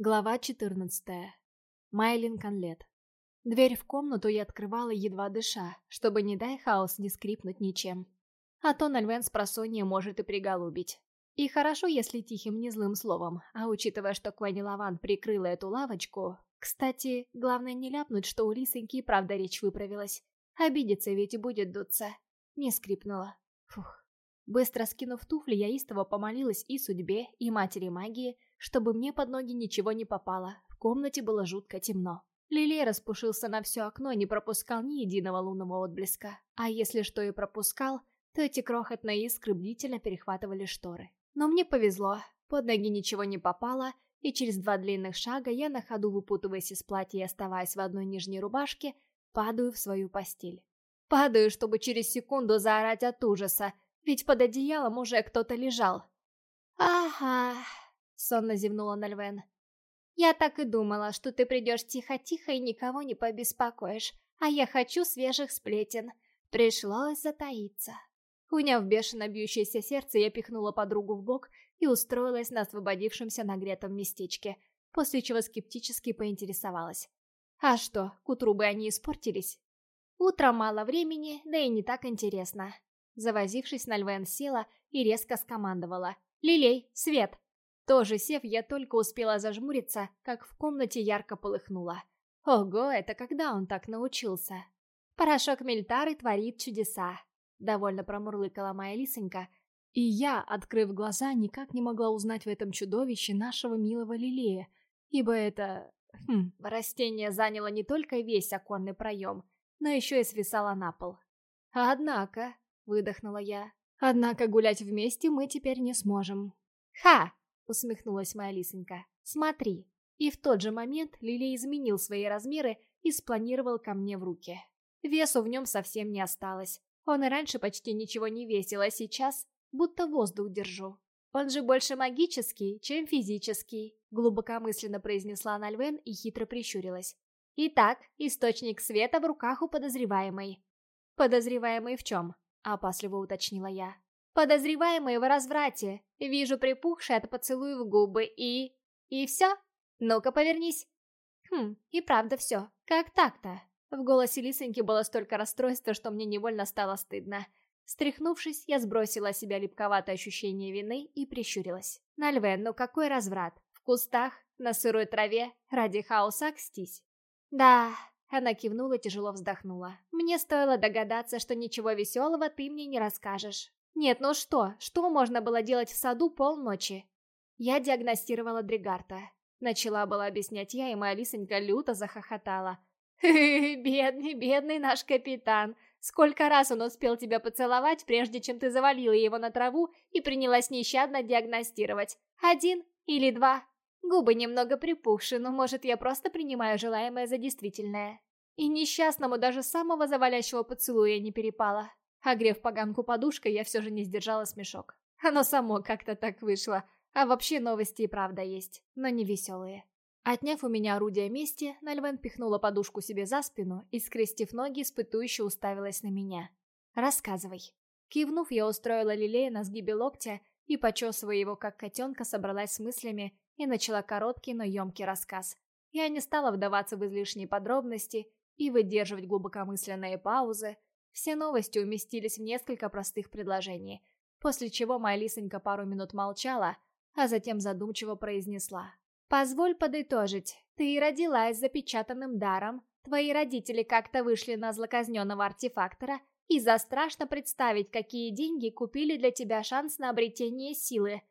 Глава 14. Майлин Конлет. Дверь в комнату я открывала едва дыша, чтобы, не дай хаос, не скрипнуть ничем. А то Нальвен с просонья может и приголубить. И хорошо, если тихим, не злым словом, а учитывая, что Квенни Лаван прикрыла эту лавочку... Кстати, главное не ляпнуть, что у Лисоньки правда речь выправилась. Обидится ведь и будет дуться. Не скрипнула. Фух. Быстро скинув туфли, я истово помолилась и судьбе, и матери магии, чтобы мне под ноги ничего не попало. В комнате было жутко темно. Лилей распушился на все окно и не пропускал ни единого лунного отблеска. А если что и пропускал, то эти крохотные искры бдительно перехватывали шторы. Но мне повезло, под ноги ничего не попало, и через два длинных шага я на ходу выпутываясь из платья и оставаясь в одной нижней рубашке, падаю в свою постель. Падаю, чтобы через секунду заорать от ужаса, ведь под одеялом уже кто-то лежал. «Ага», сонно зевнула Нальвен. «Я так и думала, что ты придешь тихо-тихо и никого не побеспокоишь, а я хочу свежих сплетен. Пришлось затаиться». Уняв бешено бьющееся сердце, я пихнула подругу в бок и устроилась на освободившемся нагретом местечке, после чего скептически поинтересовалась. «А что, к утру бы они испортились?» «Утром мало времени, да и не так интересно». Завозившись, Нальвен села и резко скомандовала. «Лилей, свет!» Тоже сев, я только успела зажмуриться, как в комнате ярко полыхнуло. Ого, это когда он так научился? Порошок Мельтары творит чудеса. Довольно промурлыкала моя лисонька. И я, открыв глаза, никак не могла узнать в этом чудовище нашего милого Лилея, ибо это... Хм, растение заняло не только весь оконный проем, но еще и свисало на пол. «Однако», — выдохнула я, — «однако гулять вместе мы теперь не сможем». «Ха!» Усмехнулась моя лисонька. «Смотри». И в тот же момент Лилей изменил свои размеры и спланировал ко мне в руки. Весу в нем совсем не осталось. Он и раньше почти ничего не весил, а сейчас будто воздух держу. Он же больше магический, чем физический, глубокомысленно произнесла Нальвен и хитро прищурилась. Итак, источник света в руках у подозреваемой. Подозреваемый в чем? Опасливо уточнила я. Подозреваемый в разврате. Вижу припухшие от поцелуев губы и... И все? Ну-ка повернись. Хм, и правда все. Как так-то? В голосе Лисоньки было столько расстройства, что мне невольно стало стыдно. Стряхнувшись, я сбросила с себя липковатое ощущение вины и прищурилась. Нальвен, ну какой разврат? В кустах, на сырой траве, ради хаоса кстись. Да, она кивнула тяжело вздохнула. Мне стоило догадаться, что ничего веселого ты мне не расскажешь. Нет, ну что? Что можно было делать в саду полночи? Я диагностировала Дригарта. Начала была объяснять я, и моя лисонька люто захохотала. бедный, бедный наш капитан. Сколько раз он успел тебя поцеловать, прежде чем ты завалила его на траву и принялась нещадно диагностировать? Один или два? Губы немного припухши, но, может, я просто принимаю желаемое за действительное. И несчастному даже самого завалящего поцелуя не перепало. Огрев поганку подушкой, я все же не сдержала смешок. Оно само как-то так вышло. А вообще новости и правда есть, но не веселые. Отняв у меня орудие мести, Нальвен пихнула подушку себе за спину и, скрестив ноги, испытующе уставилась на меня. «Рассказывай». Кивнув, я устроила Лилея на сгибе локтя и, почесывая его как котенка, собралась с мыслями и начала короткий, но емкий рассказ. Я не стала вдаваться в излишние подробности и выдерживать глубокомысленные паузы, все новости уместились в несколько простых предложений, после чего моя лисонька пару минут молчала, а затем задумчиво произнесла. «Позволь подытожить. Ты родилась запечатанным даром, твои родители как-то вышли на злоказненного артефактора, и за страшно представить, какие деньги купили для тебя шанс на обретение силы.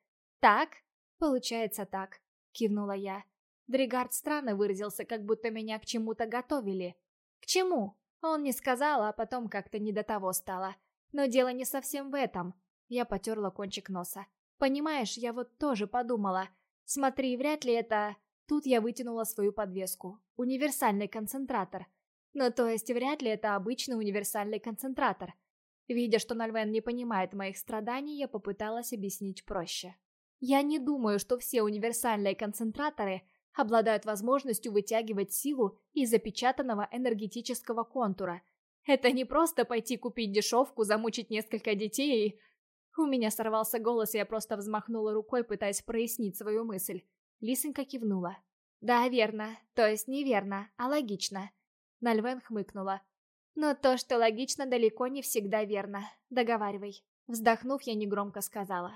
Так? Получается так», — кивнула я. Дригард странно выразился, как будто меня к чему-то готовили. «К чему?» Он не сказал, а потом как-то не до того стало. Но дело не совсем в этом. Я потерла кончик носа. Понимаешь, я вот тоже подумала. Смотри, вряд ли это... Тут я вытянула свою подвеску. Универсальный концентратор. Ну, то есть, вряд ли это обычный универсальный концентратор. Видя, что Нальвен не понимает моих страданий, я попыталась объяснить проще. Я не думаю, что все универсальные концентраторы обладают возможностью вытягивать силу из запечатанного энергетического контура. Это не просто пойти купить дешевку, замучить несколько детей. У меня сорвался голос, и я просто взмахнула рукой, пытаясь прояснить свою мысль. Лисонька кивнула. Да, верно. То есть неверно, а логично. Нальвен хмыкнула. Но то, что логично, далеко не всегда верно. Договаривай. Вздохнув, я негромко сказала.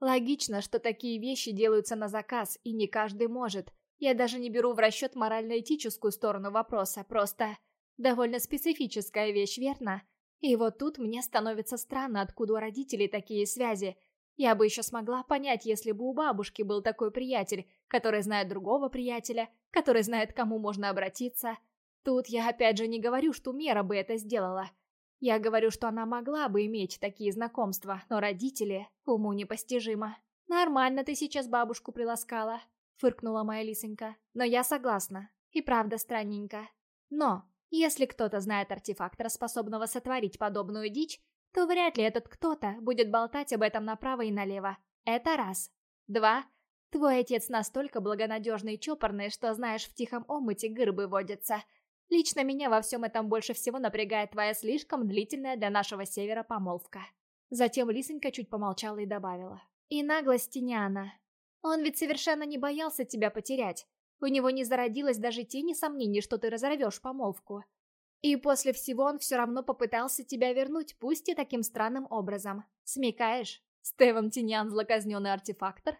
Логично, что такие вещи делаются на заказ, и не каждый может. Я даже не беру в расчет морально-этическую сторону вопроса, просто довольно специфическая вещь, верно? И вот тут мне становится странно, откуда у родителей такие связи. Я бы еще смогла понять, если бы у бабушки был такой приятель, который знает другого приятеля, который знает, к кому можно обратиться. Тут я опять же не говорю, что Мера бы это сделала. Я говорю, что она могла бы иметь такие знакомства, но родители уму непостижимо. «Нормально ты сейчас бабушку приласкала», — фыркнула моя лисонька. «Но я согласна. И правда странненько. Но, если кто-то знает артефактора, способного сотворить подобную дичь, то вряд ли этот кто-то будет болтать об этом направо и налево. Это раз. Два. Твой отец настолько благонадежный и чопорный, что, знаешь, в тихом омуте гырбы водятся — Лично меня во всем этом больше всего напрягает твоя слишком длительная для нашего севера помолвка. Затем Лисонька чуть помолчала и добавила. И наглость Тиняна. Он ведь совершенно не боялся тебя потерять. У него не зародилось даже тени сомнений, что ты разорвешь помолвку. И после всего он все равно попытался тебя вернуть, пусть и таким странным образом. Смекаешь? Стеван Тиньян злоказненный артефактор?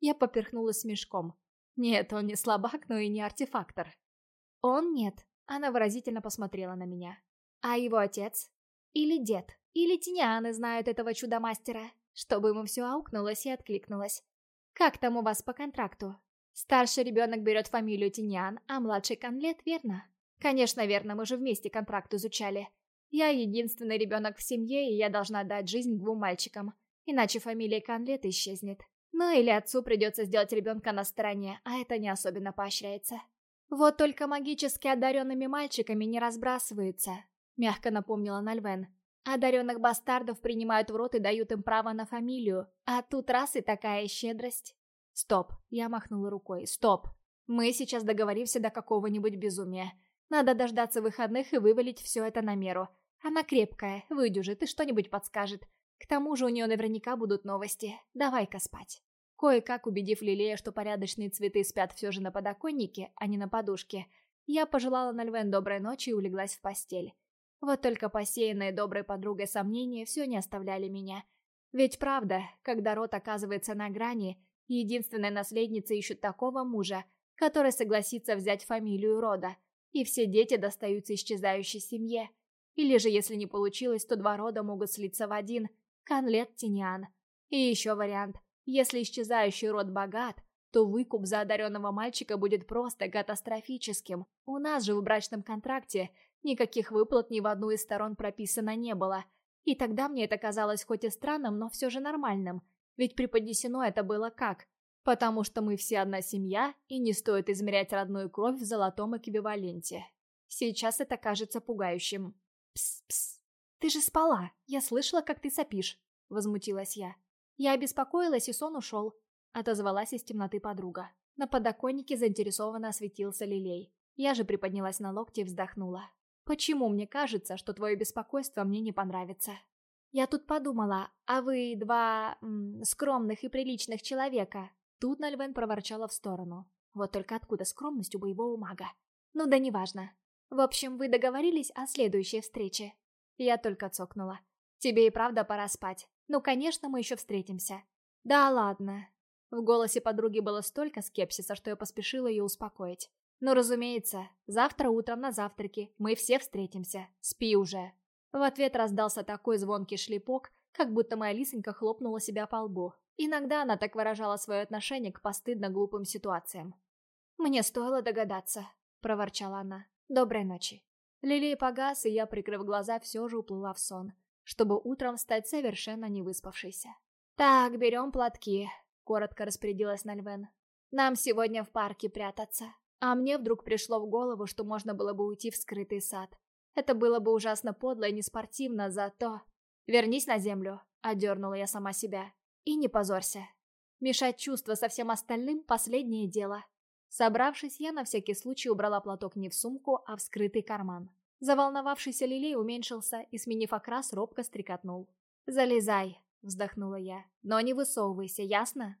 Я поперхнулась мешком. Нет, он не слабак, но и не артефактор. Он нет. Она выразительно посмотрела на меня. А его отец? Или дед? Или Тинианы знают этого чудо-мастера? Чтобы ему все аукнулось и откликнулось. Как там у вас по контракту? Старший ребенок берет фамилию Тиньян, а младший Конлет, верно? Конечно, верно, мы же вместе контракт изучали. Я единственный ребенок в семье, и я должна дать жизнь двум мальчикам. Иначе фамилия Конлет исчезнет. Ну или отцу придется сделать ребенка на стороне, а это не особенно поощряется. «Вот только магически одаренными мальчиками не разбрасываются», — мягко напомнила Нальвен. «Одаренных бастардов принимают в рот и дают им право на фамилию, а тут раз и такая щедрость». «Стоп», — я махнула рукой, «стоп. Мы сейчас договоримся до какого-нибудь безумия. Надо дождаться выходных и вывалить все это на меру. Она крепкая, выдюжит и что-нибудь подскажет. К тому же у нее наверняка будут новости. Давай-ка спать». Кое-как убедив Лилея, что порядочные цветы спят все же на подоконнике, а не на подушке, я пожелала Нальвен доброй ночи и улеглась в постель. Вот только посеянные доброй подругой сомнения все не оставляли меня. Ведь правда, когда род оказывается на грани, единственная наследница ищет такого мужа, который согласится взять фамилию рода, и все дети достаются исчезающей семье. Или же, если не получилось, то два рода могут слиться в один – Канлет Тиниан. И еще вариант – если исчезающий род богат, то выкуп за одаренного мальчика будет просто катастрофическим. У нас же в брачном контракте никаких выплат ни в одну из сторон прописано не было. И тогда мне это казалось хоть и странным, но все же нормальным. Ведь преподнесено это было как? Потому что мы все одна семья, и не стоит измерять родную кровь в золотом эквиваленте. Сейчас это кажется пугающим. «Пс-пс, ты же спала, я слышала, как ты сопишь», — возмутилась я. Я обеспокоилась, и сон ушел. Отозвалась из темноты подруга. На подоконнике заинтересованно осветился лилей. Я же приподнялась на локте и вздохнула. «Почему мне кажется, что твое беспокойство мне не понравится?» «Я тут подумала, а вы два... М, скромных и приличных человека». Тут Нальвен проворчала в сторону. Вот только откуда скромность у боевого мага? Ну да неважно. В общем, вы договорились о следующей встрече. Я только цокнула. Тебе и правда пора спать. Ну, конечно, мы еще встретимся. Да ладно. В голосе подруги было столько скепсиса, что я поспешила ее успокоить. Ну, разумеется, завтра утром на завтраке мы все встретимся. Спи уже. В ответ раздался такой звонкий шлепок, как будто моя лисонька хлопнула себя по лбу. Иногда она так выражала свое отношение к постыдно глупым ситуациям. «Мне стоило догадаться», — проворчала она. «Доброй ночи». Лилей погас, и я, прикрыв глаза, все же уплыла в сон чтобы утром стать совершенно не выспавшейся. «Так, берем платки», — коротко распорядилась Нальвен. «Нам сегодня в парке прятаться». А мне вдруг пришло в голову, что можно было бы уйти в скрытый сад. Это было бы ужасно подло и неспортивно, зато... «Вернись на землю», — одернула я сама себя. «И не позорься. Мешать чувства со всем остальным — последнее дело». Собравшись, я на всякий случай убрала платок не в сумку, а в скрытый карман. Заволновавшийся Лилей уменьшился и, сменив окрас, робко стрекотнул. «Залезай», — вздохнула я. «Но не высовывайся, ясно?»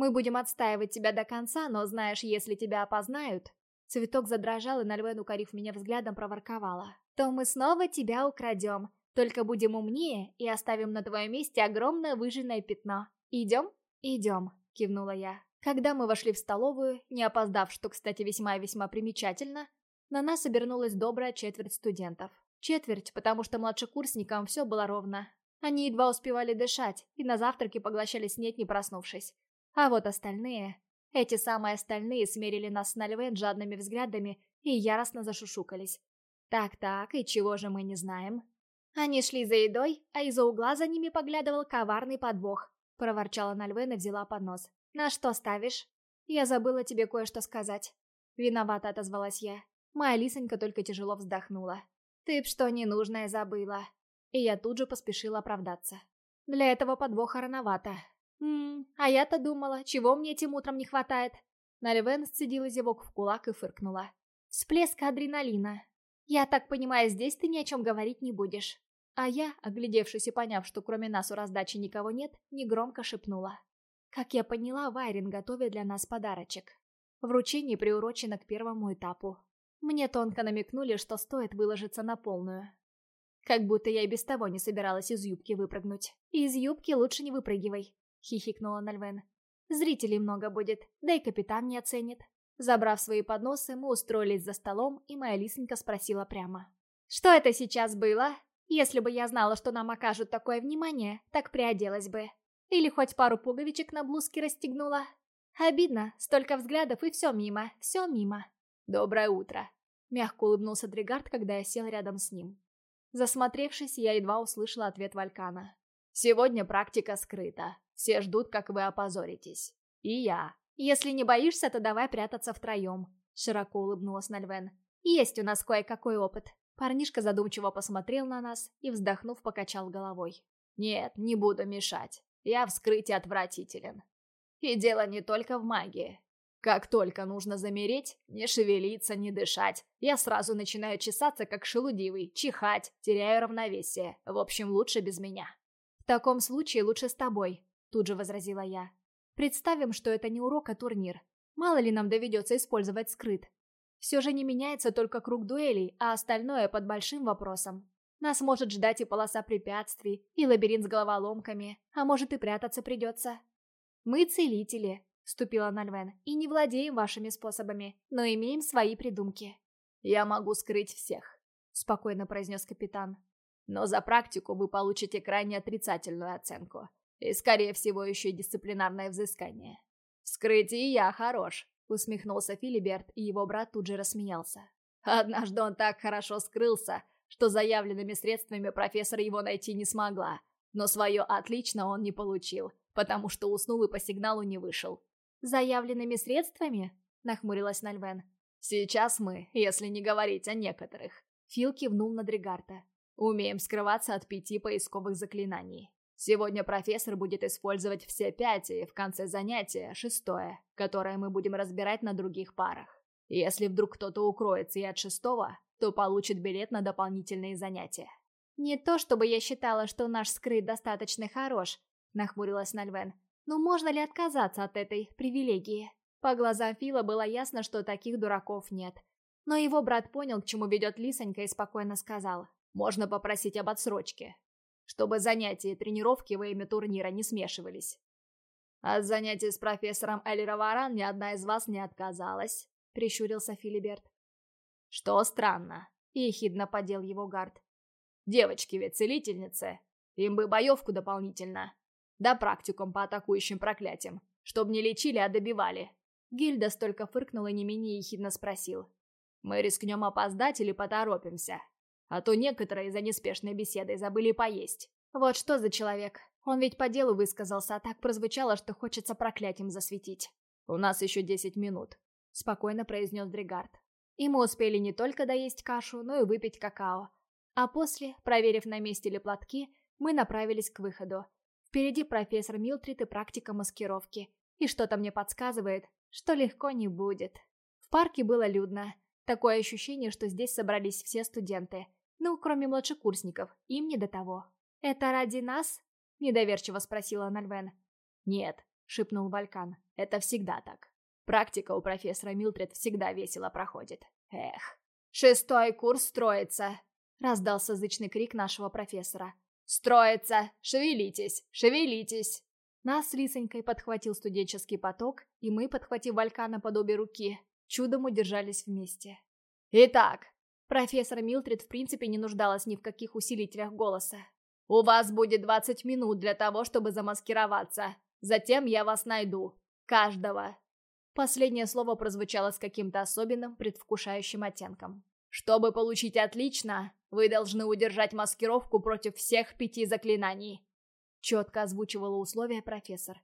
Мы будем отстаивать тебя до конца, но знаешь, если тебя опознают...» Цветок задрожал, и Нальвен, укорив меня взглядом, проворковала. «То мы снова тебя украдем. Только будем умнее и оставим на твоем месте огромное выжженное пятно. Идем?» «Идем», — кивнула я. Когда мы вошли в столовую, не опоздав, что, кстати, весьма и весьма примечательно, на нас обернулась добрая четверть студентов. Четверть, потому что младшекурсникам все было ровно. Они едва успевали дышать и на завтраке поглощали снеть, не проснувшись. А вот остальные... Эти самые остальные смерили нас с Нальвен жадными взглядами и яростно зашушукались. Так-так, и чего же мы не знаем? Они шли за едой, а из-за угла за ними поглядывал коварный подвох. Проворчала Нальвен и взяла поднос. «На что ставишь?» «Я забыла тебе кое-что сказать». Виновато отозвалась я. Моя лисонька только тяжело вздохнула. «Ты б что ненужное забыла». И я тут же поспешила оправдаться. Для этого подвоха рановато. «Ммм, а я-то думала, чего мне этим утром не хватает?» Наливен сцедила зевок в кулак и фыркнула. «Всплеск адреналина. Я так понимаю, здесь ты ни о чем говорить не будешь». А я, оглядевшись и поняв, что кроме нас у раздачи никого нет, негромко шепнула. Как я поняла, Вайрин готовит для нас подарочек. Вручение приурочено к первому этапу. Мне тонко намекнули, что стоит выложиться на полную. Как будто я и без того не собиралась из юбки выпрыгнуть. из юбки лучше не выпрыгивай. — хихикнула Нальвен. «Зрителей много будет, да и капитан не оценит». Забрав свои подносы, мы устроились за столом, и моя лисонька спросила прямо. «Что это сейчас было? Если бы я знала, что нам окажут такое внимание, так приоделась бы. Или хоть пару пуговичек на блузке расстегнула. Обидно, столько взглядов и все мимо, все мимо». «Доброе утро», — мягко улыбнулся Дригард, когда я сел рядом с ним. Засмотревшись, я едва услышала ответ Валькана. «Сегодня практика скрыта. Все ждут, как вы опозоритесь. И я. Если не боишься, то давай прятаться втроем. Широко улыбнулась Нальвен. Есть у нас кое-какой опыт. Парнишка задумчиво посмотрел на нас и, вздохнув, покачал головой. «Нет, не буду мешать. Я вскрытие отвратителен. И дело не только в магии. Как только нужно замереть, не шевелиться, не дышать, я сразу начинаю чесаться, как шелудивый, чихать, теряю равновесие. В общем, лучше без меня». «В таком случае лучше с тобой», Тут же возразила я. Представим, что это не урок, а турнир. Мало ли нам доведется использовать скрыт. Все же не меняется только круг дуэлей, а остальное под большим вопросом. Нас может ждать и полоса препятствий, и лабиринт с головоломками, а может и прятаться придется. Мы целители, вступила Нальвен, и не владеем вашими способами, но имеем свои придумки. Я могу скрыть всех, спокойно произнес капитан. Но за практику вы получите крайне отрицательную оценку. И, скорее всего, еще и дисциплинарное взыскание. «Вскрытие я хорош», — усмехнулся Филиберт, и его брат тут же рассмеялся. Однажды он так хорошо скрылся, что заявленными средствами профессор его найти не смогла. Но свое «отлично» он не получил, потому что уснул и по сигналу не вышел. «Заявленными средствами?» — нахмурилась Нальвен. «Сейчас мы, если не говорить о некоторых». Фил кивнул на Дригарта. «Умеем скрываться от пяти поисковых заклинаний. Сегодня профессор будет использовать все пять и в конце занятия шестое, которое мы будем разбирать на других парах. Если вдруг кто-то укроется и от шестого, то получит билет на дополнительные занятия. «Не то чтобы я считала, что наш скрыт достаточно хорош», — нахмурилась Нальвен. «Но можно ли отказаться от этой привилегии?» По глазам Фила было ясно, что таких дураков нет. Но его брат понял, к чему ведет Лисонька, и спокойно сказал. «Можно попросить об отсрочке чтобы занятия и тренировки во имя турнира не смешивались. От занятий с профессором Эльраваран ни одна из вас не отказалась, прищурился Филиберт. Что странно, ехидно подел его гард. Девочки ведь целительницы, им бы боевку дополнительно. Да практикум по атакующим проклятиям, чтоб не лечили, а добивали. Гильда столько фыркнула не менее ехидно спросил. Мы рискнем опоздать или поторопимся? А то некоторые за неспешной беседой забыли поесть. Вот что за человек. Он ведь по делу высказался, а так прозвучало, что хочется проклятием засветить. «У нас еще десять минут», — спокойно произнес Дригард. И мы успели не только доесть кашу, но и выпить какао. А после, проверив, на месте ли платки, мы направились к выходу. Впереди профессор Милтрид и практика маскировки. И что-то мне подсказывает, что легко не будет. В парке было людно. Такое ощущение, что здесь собрались все студенты — ну, кроме младшекурсников, им не до того. «Это ради нас?» – недоверчиво спросила Нальвен. «Нет, шепнул Валькан. «Это всегда так. Практика у профессора Милтред всегда весело проходит. Эх. Шестой курс строится!» Раздался зычный крик нашего профессора. «Строится! Шевелитесь! Шевелитесь!» Нас с Лисонькой подхватил студенческий поток, и мы, подхватив Валькана под обе руки, чудом удержались вместе. «Итак!» Профессор Милтрид в принципе не нуждалась ни в каких усилителях голоса. «У вас будет 20 минут для того, чтобы замаскироваться. Затем я вас найду. Каждого!» Последнее слово прозвучало с каким-то особенным, предвкушающим оттенком. «Чтобы получить отлично, вы должны удержать маскировку против всех пяти заклинаний», четко озвучивала условия профессор.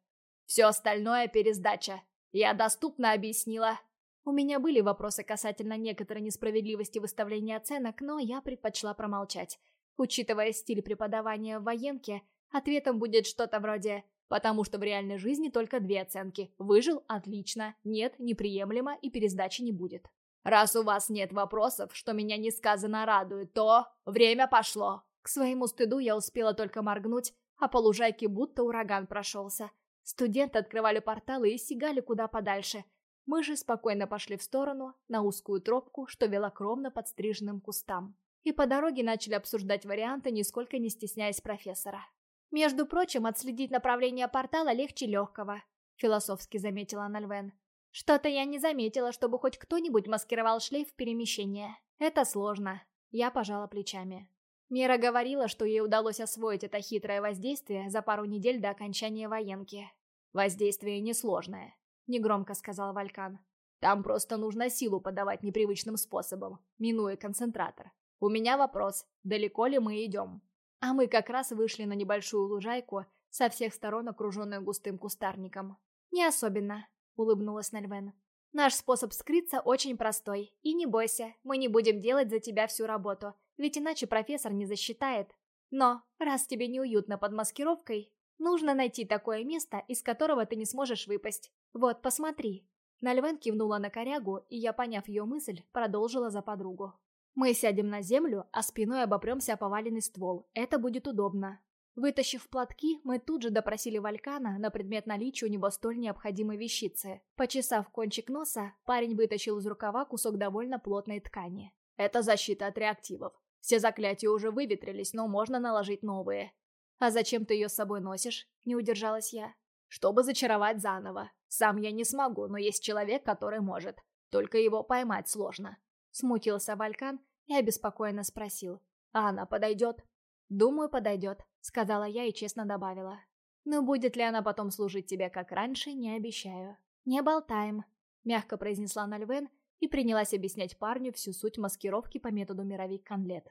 «Все остальное пересдача. Я доступно объяснила». У меня были вопросы касательно некоторой несправедливости выставления оценок, но я предпочла промолчать. Учитывая стиль преподавания в военке, ответом будет что-то вроде «потому что в реальной жизни только две оценки. Выжил – отлично, нет – неприемлемо и пересдачи не будет». Раз у вас нет вопросов, что меня несказанно радует, то время пошло. К своему стыду я успела только моргнуть, а по лужайке будто ураган прошелся. Студенты открывали порталы и сигали куда подальше. Мы же спокойно пошли в сторону, на узкую тропку, что вела к ровно подстриженным кустам. И по дороге начали обсуждать варианты, нисколько не стесняясь профессора. «Между прочим, отследить направление портала легче легкого», — философски заметила Нальвен. Что-то я не заметила, чтобы хоть кто-нибудь маскировал шлейф перемещения. Это сложно. Я пожала плечами. Мира говорила, что ей удалось освоить это хитрое воздействие за пару недель до окончания военки. «Воздействие несложное», — негромко сказал Валькан. «Там просто нужно силу подавать непривычным способом, минуя концентратор. У меня вопрос, далеко ли мы идем?» А мы как раз вышли на небольшую лужайку, со всех сторон окруженную густым кустарником. «Не особенно», — улыбнулась Нальвен. «Наш способ скрыться очень простой. И не бойся, мы не будем делать за тебя всю работу, ведь иначе профессор не засчитает. Но, раз тебе неуютно под маскировкой, нужно найти такое место, из которого ты не сможешь выпасть. Вот, посмотри». Нальвен кивнула на корягу, и я, поняв ее мысль, продолжила за подругу. «Мы сядем на землю, а спиной обопремся о поваленный ствол. Это будет удобно. Вытащив платки, мы тут же допросили Валькана на предмет наличия у него столь необходимой вещицы. Почесав кончик носа, парень вытащил из рукава кусок довольно плотной ткани. «Это защита от реактивов. Все заклятия уже выветрились, но можно наложить новые». «А зачем ты ее с собой носишь?» – не удержалась я. «Чтобы зачаровать заново. Сам я не смогу, но есть человек, который может. Только его поймать сложно». Смутился Валькан и обеспокоенно спросил. «А она подойдет?» «Думаю, подойдет», — сказала я и честно добавила. «Но будет ли она потом служить тебе как раньше, не обещаю». «Не болтаем», — мягко произнесла Нальвен и принялась объяснять парню всю суть маскировки по методу мировик Конлет.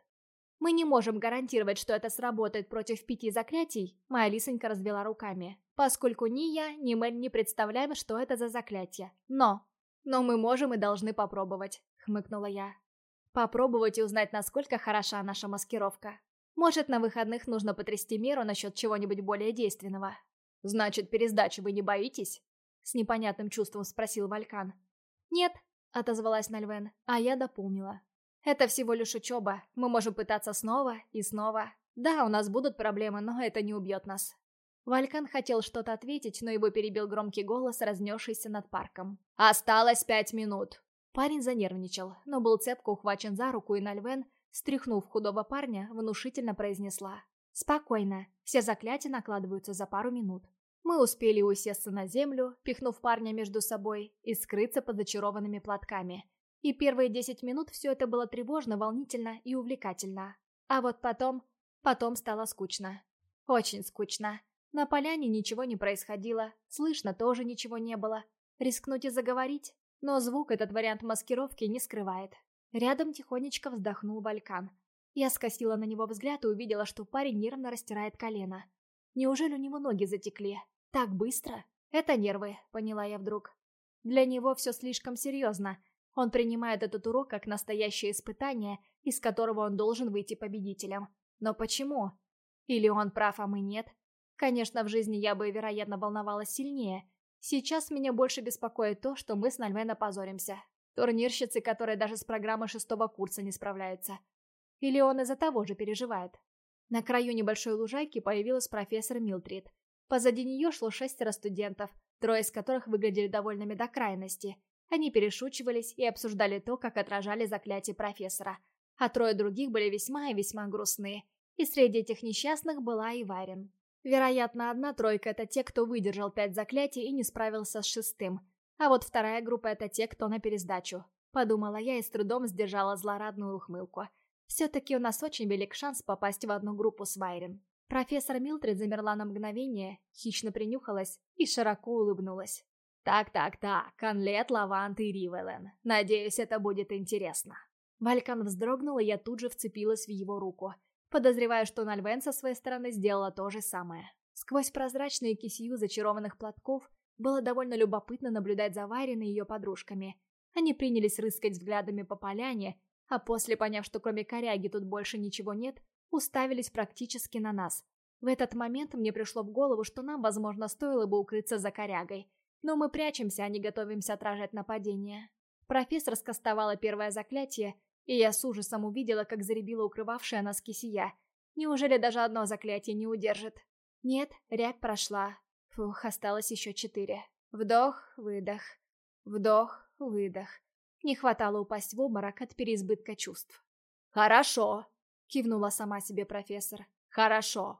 «Мы не можем гарантировать, что это сработает против пяти заклятий», — моя лисонька развела руками, «поскольку ни я, ни Мэль не представляем, что это за заклятие. Но...» «Но мы можем и должны попробовать», — хмыкнула я. «Попробовать и узнать, насколько хороша наша маскировка. Может, на выходных нужно потрясти меру насчет чего-нибудь более действенного. «Значит, пересдачи вы не боитесь?» С непонятным чувством спросил Валькан. «Нет», — отозвалась Нальвен, а я дополнила. «Это всего лишь учеба. Мы можем пытаться снова и снова. Да, у нас будут проблемы, но это не убьет нас». Валькан хотел что-то ответить, но его перебил громкий голос, разнесшийся над парком. «Осталось пять минут!» Парень занервничал, но был цепко ухвачен за руку, и Нальвен Стряхнув худого парня, внушительно произнесла. «Спокойно, все заклятия накладываются за пару минут». Мы успели усесться на землю, пихнув парня между собой, и скрыться под зачарованными платками. И первые десять минут все это было тревожно, волнительно и увлекательно. А вот потом... Потом стало скучно. Очень скучно. На поляне ничего не происходило, слышно тоже ничего не было. Рискнуть и заговорить? Но звук этот вариант маскировки не скрывает. Рядом тихонечко вздохнул Валькан. Я скосила на него взгляд и увидела, что парень нервно растирает колено. Неужели у него ноги затекли? Так быстро? Это нервы, поняла я вдруг. Для него все слишком серьезно. Он принимает этот урок как настоящее испытание, из которого он должен выйти победителем. Но почему? Или он прав, а мы нет? Конечно, в жизни я бы, вероятно, волновалась сильнее. Сейчас меня больше беспокоит то, что мы с Нальвен опозоримся. Турнирщицы, которые даже с программой шестого курса не справляются. Или он из-за того же переживает. На краю небольшой лужайки появилась профессор Милтрид. Позади нее шло шестеро студентов, трое из которых выглядели довольными до крайности. Они перешучивались и обсуждали то, как отражали заклятие профессора. А трое других были весьма и весьма грустные. И среди этих несчастных была и Варин. Вероятно, одна тройка — это те, кто выдержал пять заклятий и не справился с шестым. А вот вторая группа — это те, кто на пересдачу. Подумала я и с трудом сдержала злорадную ухмылку. Все-таки у нас очень велик шанс попасть в одну группу с Вайрен. Профессор Милтрид замерла на мгновение, хищно принюхалась и широко улыбнулась. «Так-так-так, Конлет, Лавант и Ривелен. Надеюсь, это будет интересно». Валькан вздрогнул, и я тут же вцепилась в его руку. Подозреваю, что Нальвен со своей стороны сделала то же самое. Сквозь прозрачные кисью зачарованных платков было довольно любопытно наблюдать за Вайрин и ее подружками. Они принялись рыскать взглядами по поляне, а после, поняв, что кроме коряги тут больше ничего нет, уставились практически на нас. В этот момент мне пришло в голову, что нам, возможно, стоило бы укрыться за корягой. Но мы прячемся, а не готовимся отражать нападение. Профессор скостовала первое заклятие, и я с ужасом увидела, как заребила укрывавшая нас кисия. Неужели даже одно заклятие не удержит? Нет, рябь прошла. Фух, осталось еще четыре. Вдох, выдох. Вдох, выдох. Не хватало упасть в обморок от переизбытка чувств. «Хорошо», — кивнула сама себе профессор. «Хорошо.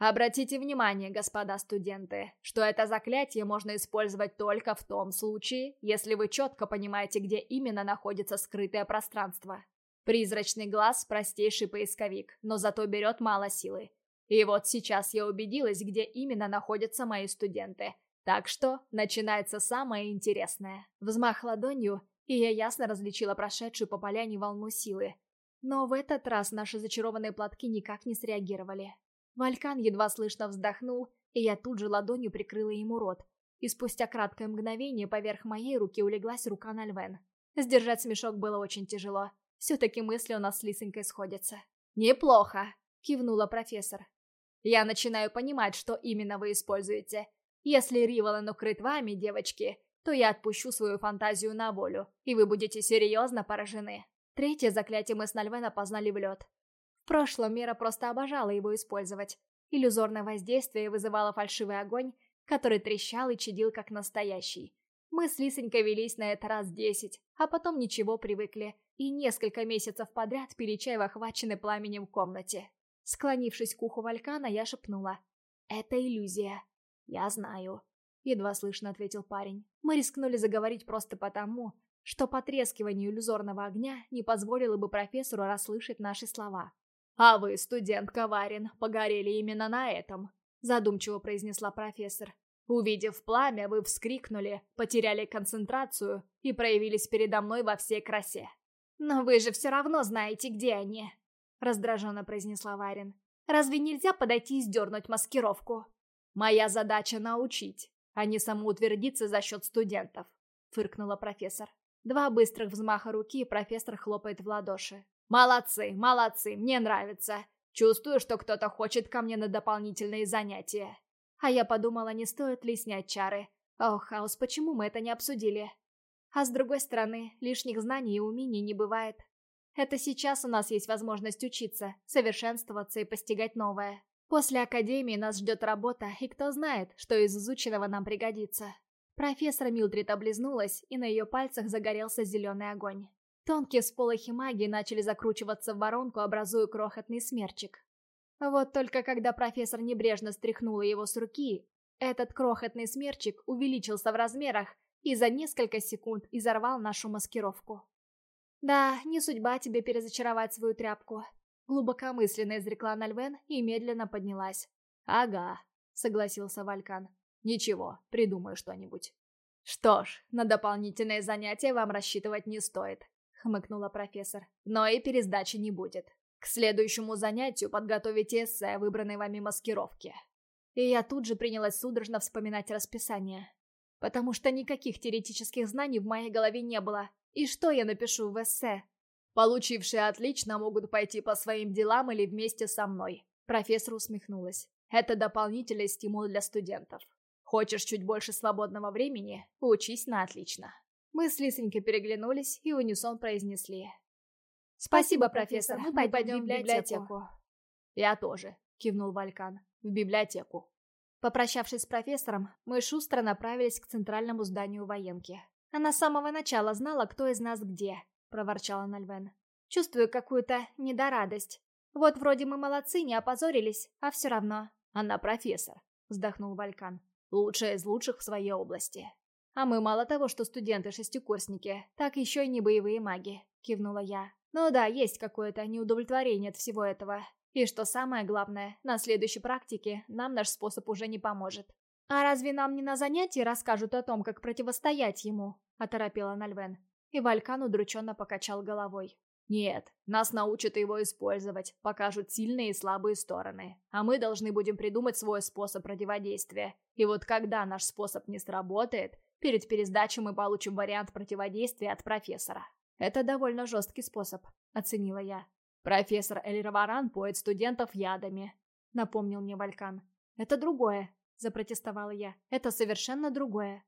Обратите внимание, господа студенты, что это заклятие можно использовать только в том случае, если вы четко понимаете, где именно находится скрытое пространство. Призрачный глаз – простейший поисковик, но зато берет мало силы. И вот сейчас я убедилась, где именно находятся мои студенты. Так что начинается самое интересное. Взмах ладонью, и я ясно различила прошедшую по поляне волну силы. Но в этот раз наши зачарованные платки никак не среагировали. Валькан едва слышно вздохнул, и я тут же ладонью прикрыла ему рот. И спустя краткое мгновение поверх моей руки улеглась рука Нальвен. Сдержать смешок было очень тяжело. Все-таки мысли у нас с Лисонькой сходятся. «Неплохо», — кивнула профессор. «Я начинаю понимать, что именно вы используете. Если Риволан укрыт вами, девочки, то я отпущу свою фантазию на волю, и вы будете серьезно поражены». Третье заклятие мы с Нальвен опознали в лед. Прошлом Мира просто обожала его использовать. Иллюзорное воздействие вызывало фальшивый огонь, который трещал и чадил как настоящий. Мы с Лисонькой велись на это раз десять, а потом ничего привыкли, и несколько месяцев подряд пили чай в охваченной пламенем комнате. Склонившись к уху Валькана, я шепнула. «Это иллюзия». «Я знаю», — едва слышно ответил парень. Мы рискнули заговорить просто потому, что потрескивание иллюзорного огня не позволило бы профессору расслышать наши слова. «А вы, студент Коварин, погорели именно на этом», задумчиво произнесла профессор. «Увидев пламя, вы вскрикнули, потеряли концентрацию и проявились передо мной во всей красе». «Но вы же все равно знаете, где они», раздраженно произнесла Варин. «Разве нельзя подойти и сдернуть маскировку?» «Моя задача научить, а не самоутвердиться за счет студентов», фыркнула профессор. Два быстрых взмаха руки, и профессор хлопает в ладоши. «Молодцы, молодцы, мне нравится. Чувствую, что кто-то хочет ко мне на дополнительные занятия». А я подумала, не стоит ли снять чары. Ох, Хаус, почему мы это не обсудили? А с другой стороны, лишних знаний и умений не бывает. Это сейчас у нас есть возможность учиться, совершенствоваться и постигать новое. После академии нас ждет работа, и кто знает, что из изученного нам пригодится. Профессор Милдрид облизнулась, и на ее пальцах загорелся зеленый огонь. Тонкие сполохи магии начали закручиваться в воронку, образуя крохотный смерчик. Вот только когда профессор небрежно стряхнула его с руки, этот крохотный смерчик увеличился в размерах и за несколько секунд изорвал нашу маскировку. «Да, не судьба тебе перезачаровать свою тряпку», — глубокомысленно изрекла Нальвен и медленно поднялась. «Ага», — согласился Валькан. Ничего, придумаю что-нибудь. Что ж, на дополнительные занятия вам рассчитывать не стоит, хмыкнула профессор. Но и пересдачи не будет. К следующему занятию подготовите эссе выбранной вами маскировке. И я тут же принялась судорожно вспоминать расписание. Потому что никаких теоретических знаний в моей голове не было. И что я напишу в эссе? Получившие отлично могут пойти по своим делам или вместе со мной. Профессор усмехнулась. Это дополнительный стимул для студентов. Хочешь чуть больше свободного времени? Учись на отлично. Мы с Лисонькой переглянулись и унисон произнесли. «Спасибо, профессор, мы пойдем, в библиотеку». «Я тоже», — кивнул Валькан. «В библиотеку». Попрощавшись с профессором, мы шустро направились к центральному зданию военки. Она с самого начала знала, кто из нас где, проворчала Нальвен. Чувствую какую-то недорадость. Вот вроде мы молодцы, не опозорились, а все равно. Она профессор, вздохнул Валькан. Лучшая из лучших в своей области. А мы мало того, что студенты-шестикурсники, так еще и не боевые маги, кивнула я. Ну да, есть какое-то неудовлетворение от всего этого. И что самое главное, на следующей практике нам наш способ уже не поможет. «А разве нам не на занятии расскажут о том, как противостоять ему?» – оторопела Нальвен. И Валькан удрученно покачал головой. «Нет, нас научат его использовать, покажут сильные и слабые стороны. А мы должны будем придумать свой способ противодействия. И вот когда наш способ не сработает, перед пересдачей мы получим вариант противодействия от профессора». «Это довольно жесткий способ», – оценила я. «Профессор Эльраваран поет студентов ядами», — напомнил мне Валькан. «Это другое», — запротестовала я. «Это совершенно другое».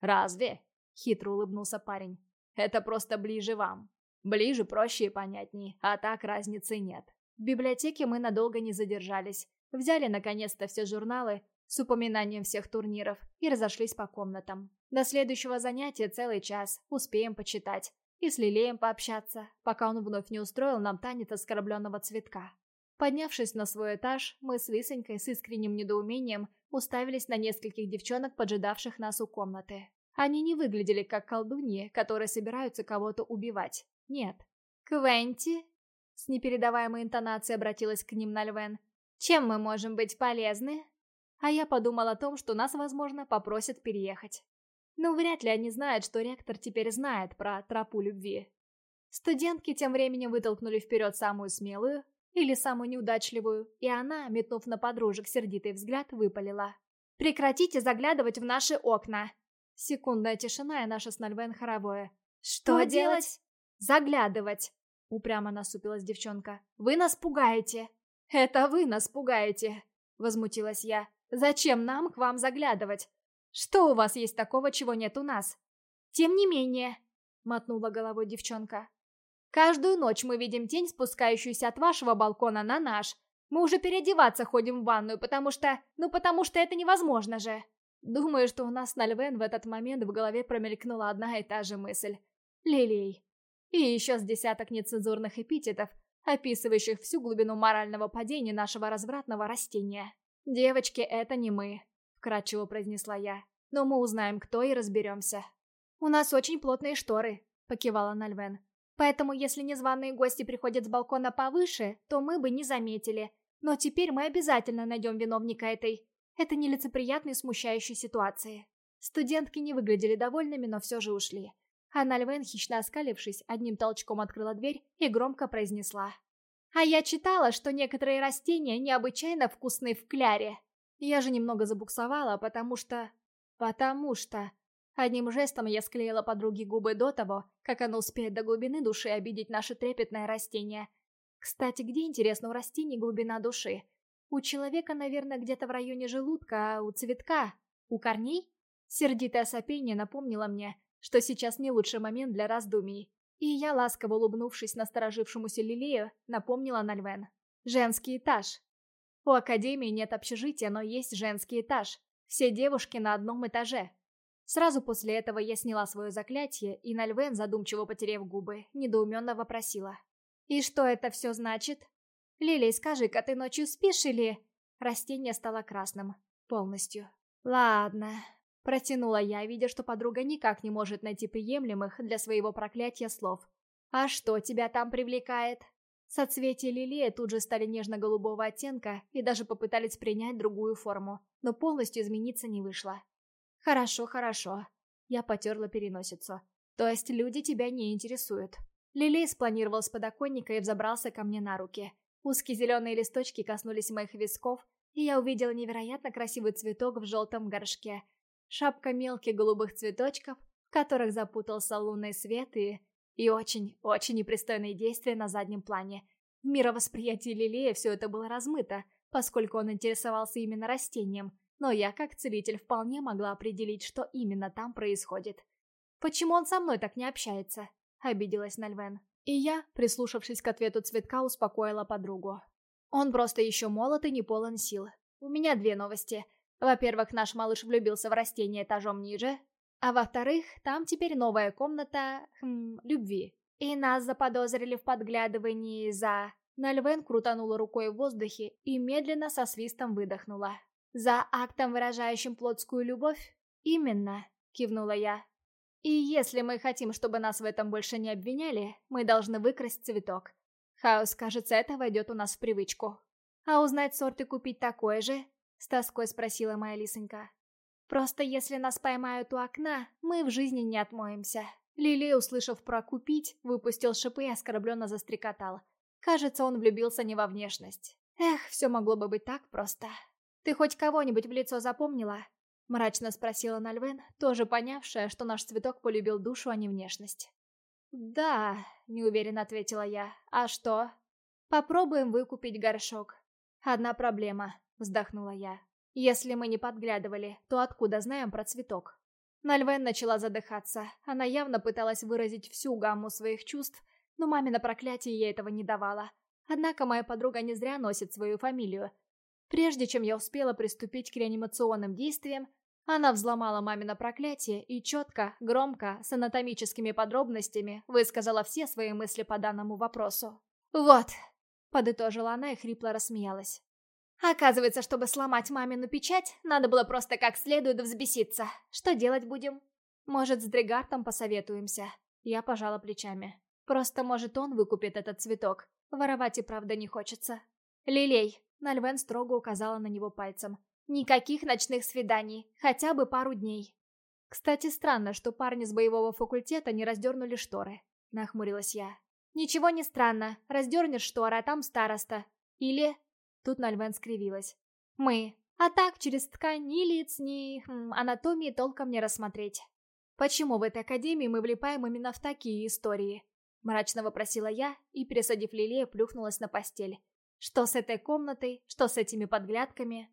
«Разве?» — хитро улыбнулся парень. «Это просто ближе вам. Ближе, проще и понятней, а так разницы нет». В библиотеке мы надолго не задержались. Взяли, наконец-то, все журналы с упоминанием всех турниров и разошлись по комнатам. До следующего занятия целый час, успеем почитать и с Лилеем пообщаться, пока он вновь не устроил нам танец оскорбленного цветка. Поднявшись на свой этаж, мы с Лисонькой с искренним недоумением уставились на нескольких девчонок, поджидавших нас у комнаты. Они не выглядели как колдуньи, которые собираются кого-то убивать. Нет. «Квенти?» С непередаваемой интонацией обратилась к ним Нальвен. «Чем мы можем быть полезны?» А я подумал о том, что нас, возможно, попросят переехать. Ну, вряд ли они знают, что ректор теперь знает про тропу любви. Студентки тем временем вытолкнули вперед самую смелую или самую неудачливую, и она, метнув на подружек сердитый взгляд, выпалила. «Прекратите заглядывать в наши окна!» Секундная тишина и наша с Нальвен хоровое. «Что, делать?» «Заглядывать!» Упрямо насупилась девчонка. «Вы нас пугаете!» «Это вы нас пугаете!» Возмутилась я. «Зачем нам к вам заглядывать? Что у вас есть такого, чего нет у нас? Тем не менее, мотнула головой девчонка. Каждую ночь мы видим тень, спускающуюся от вашего балкона на наш. Мы уже переодеваться ходим в ванную, потому что... Ну, потому что это невозможно же. Думаю, что у нас на Львен в этот момент в голове промелькнула одна и та же мысль. Лилей. И еще с десяток нецензурных эпитетов, описывающих всю глубину морального падения нашего развратного растения. Девочки, это не мы вкратчиво произнесла я. «Но мы узнаем, кто, и разберемся». «У нас очень плотные шторы», — покивала Нальвен. «Поэтому, если незваные гости приходят с балкона повыше, то мы бы не заметили. Но теперь мы обязательно найдем виновника этой... этой нелицеприятной смущающей ситуации». Студентки не выглядели довольными, но все же ушли. А Нальвен, хищно оскалившись, одним толчком открыла дверь и громко произнесла. «А я читала, что некоторые растения необычайно вкусны в кляре». Я же немного забуксовала, потому что... Потому что... Одним жестом я склеила подруге губы до того, как она успеет до глубины души обидеть наше трепетное растение. Кстати, где, интересно, у растений глубина души? У человека, наверное, где-то в районе желудка, а у цветка? У корней? Сердитое сопение напомнило мне, что сейчас не лучший момент для раздумий. И я, ласково улыбнувшись насторожившемуся Лилею, напомнила Нальвен. «Женский этаж. У академии нет общежития, но есть женский этаж. Все девушки на одном этаже. Сразу после этого я сняла свое заклятие, и Нальвен, задумчиво потеряв губы, недоуменно вопросила. «И что это все значит?» «Лилей, скажи-ка, ты ночью спишь или...» Растение стало красным. Полностью. «Ладно», — протянула я, видя, что подруга никак не может найти приемлемых для своего проклятия слов. «А что тебя там привлекает?» Соцветия лилия тут же стали нежно-голубого оттенка и даже попытались принять другую форму, но полностью измениться не вышло. «Хорошо, хорошо». Я потерла переносицу. «То есть люди тебя не интересуют». Лилей спланировал с подоконника и взобрался ко мне на руки. Узкие зеленые листочки коснулись моих висков, и я увидела невероятно красивый цветок в желтом горшке. Шапка мелких голубых цветочков, в которых запутался лунный свет и и очень-очень непристойные действия на заднем плане. В мировосприятии Лилея все это было размыто, поскольку он интересовался именно растением, но я, как целитель, вполне могла определить, что именно там происходит. «Почему он со мной так не общается?» — обиделась Нальвен. И я, прислушавшись к ответу цветка, успокоила подругу. «Он просто еще молод и не полон сил. У меня две новости. Во-первых, наш малыш влюбился в растение этажом ниже, а во-вторых, там теперь новая комната, хм, любви. И нас заподозрили в подглядывании за... Нальвен крутанула рукой в воздухе и медленно со свистом выдохнула. «За актом, выражающим плотскую любовь?» «Именно», — кивнула я. «И если мы хотим, чтобы нас в этом больше не обвиняли, мы должны выкрасть цветок. Хаос, кажется, это войдет у нас в привычку. А узнать сорт и купить такой же?» — с тоской спросила моя лисонька. «Просто если нас поймают у окна, мы в жизни не отмоемся». Лили, услышав про «купить», выпустил шипы и оскорбленно застрекотал. Кажется, он влюбился не во внешность. Эх, все могло бы быть так просто. «Ты хоть кого-нибудь в лицо запомнила?» Мрачно спросила Нальвен, тоже понявшая, что наш цветок полюбил душу, а не внешность. «Да», — неуверенно ответила я. «А что?» «Попробуем выкупить горшок». «Одна проблема», — вздохнула я. «Если мы не подглядывали, то откуда знаем про цветок?» Нальвен начала задыхаться. Она явно пыталась выразить всю гамму своих чувств, но мамино проклятие ей этого не давало. Однако моя подруга не зря носит свою фамилию. Прежде чем я успела приступить к реанимационным действиям, она взломала мамино проклятие и четко, громко, с анатомическими подробностями высказала все свои мысли по данному вопросу. «Вот», — подытожила она и хрипло рассмеялась. «Оказывается, чтобы сломать мамину печать, надо было просто как следует взбеситься. Что делать будем?» «Может, с Дрегартом посоветуемся?» Я пожала плечами. Просто, может, он выкупит этот цветок. Воровать и правда не хочется. «Лилей!» Нальвен строго указала на него пальцем. «Никаких ночных свиданий. Хотя бы пару дней». «Кстати, странно, что парни с боевого факультета не раздернули шторы», — нахмурилась я. «Ничего не странно. Раздернешь шторы, а там староста. Или...» Тут Нальвен скривилась. «Мы. А так, через ткань ни лиц, ни... Хм, анатомии толком не рассмотреть. Почему в этой академии мы влипаем именно в такие истории?» Мрачно вопросила я и, пересадив Лилея, плюхнулась на постель. Что с этой комнатой, что с этими подглядками?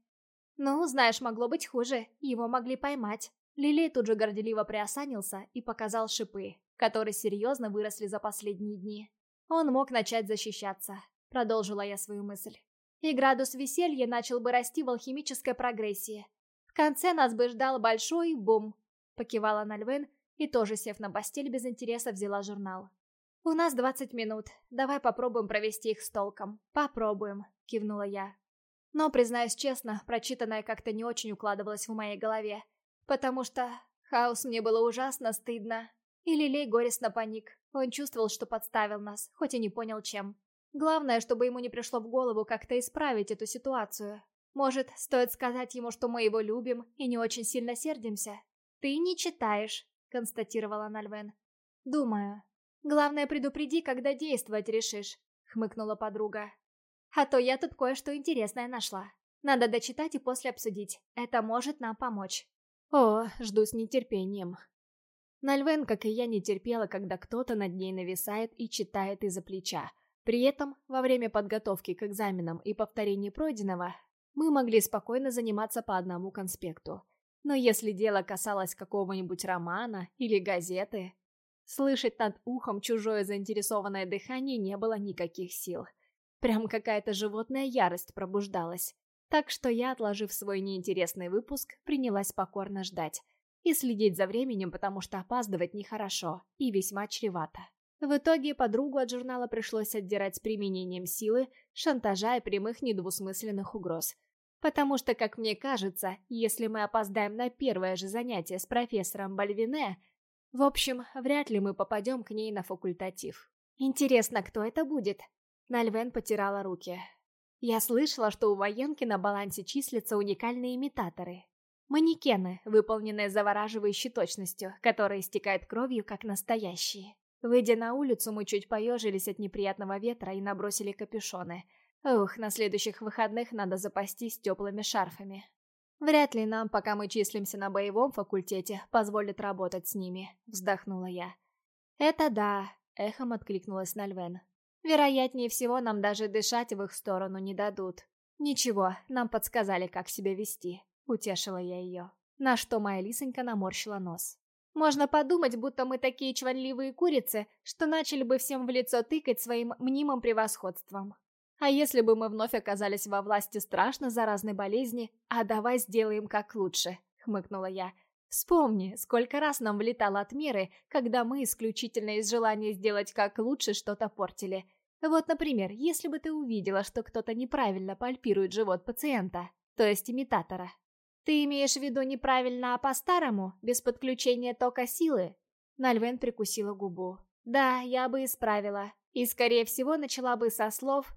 Ну, знаешь, могло быть хуже, его могли поймать. Лилей тут же горделиво приосанился и показал шипы, которые серьезно выросли за последние дни. Он мог начать защищаться, продолжила я свою мысль. И градус веселья начал бы расти в алхимической прогрессии. В конце нас бы ждал большой бум, покивала Нальвен и тоже, сев на постель, без интереса взяла журнал. «У нас двадцать минут. Давай попробуем провести их с толком». «Попробуем», — кивнула я. Но, признаюсь честно, прочитанное как-то не очень укладывалось в моей голове. Потому что хаос мне было ужасно стыдно. И Лилей горестно паник. Он чувствовал, что подставил нас, хоть и не понял чем. Главное, чтобы ему не пришло в голову как-то исправить эту ситуацию. Может, стоит сказать ему, что мы его любим и не очень сильно сердимся? «Ты не читаешь», — констатировала Нальвен. «Думаю», «Главное, предупреди, когда действовать решишь», — хмыкнула подруга. «А то я тут кое-что интересное нашла. Надо дочитать и после обсудить. Это может нам помочь». «О, жду с нетерпением». Нальвен, как и я, не терпела, когда кто-то над ней нависает и читает из-за плеча. При этом, во время подготовки к экзаменам и повторении пройденного, мы могли спокойно заниматься по одному конспекту. Но если дело касалось какого-нибудь романа или газеты, Слышать над ухом чужое заинтересованное дыхание не было никаких сил. Прям какая-то животная ярость пробуждалась. Так что я, отложив свой неинтересный выпуск, принялась покорно ждать. И следить за временем, потому что опаздывать нехорошо и весьма чревато. В итоге подругу от журнала пришлось отдирать с применением силы, шантажа и прямых недвусмысленных угроз. Потому что, как мне кажется, если мы опоздаем на первое же занятие с профессором Бальвине, в общем, вряд ли мы попадем к ней на факультатив. Интересно, кто это будет? Нальвен потирала руки. Я слышала, что у военки на балансе числятся уникальные имитаторы. Манекены, выполненные завораживающей точностью, которые истекают кровью, как настоящие. Выйдя на улицу, мы чуть поежились от неприятного ветра и набросили капюшоны. Ух, на следующих выходных надо запастись теплыми шарфами. «Вряд ли нам, пока мы числимся на боевом факультете, позволят работать с ними», — вздохнула я. «Это да», — эхом откликнулась Нальвен. «Вероятнее всего, нам даже дышать в их сторону не дадут». «Ничего, нам подсказали, как себя вести», — утешила я ее. На что моя лисонька наморщила нос. «Можно подумать, будто мы такие чванливые курицы, что начали бы всем в лицо тыкать своим мнимым превосходством». А если бы мы вновь оказались во власти страшно заразной болезни, а давай сделаем как лучше, хмыкнула я. Вспомни, сколько раз нам влетало от меры, когда мы исключительно из желания сделать как лучше что-то портили. Вот, например, если бы ты увидела, что кто-то неправильно пальпирует живот пациента, то есть имитатора. Ты имеешь в виду неправильно, а по-старому, без подключения тока силы? Нальвен прикусила губу. Да, я бы исправила. И, скорее всего, начала бы со слов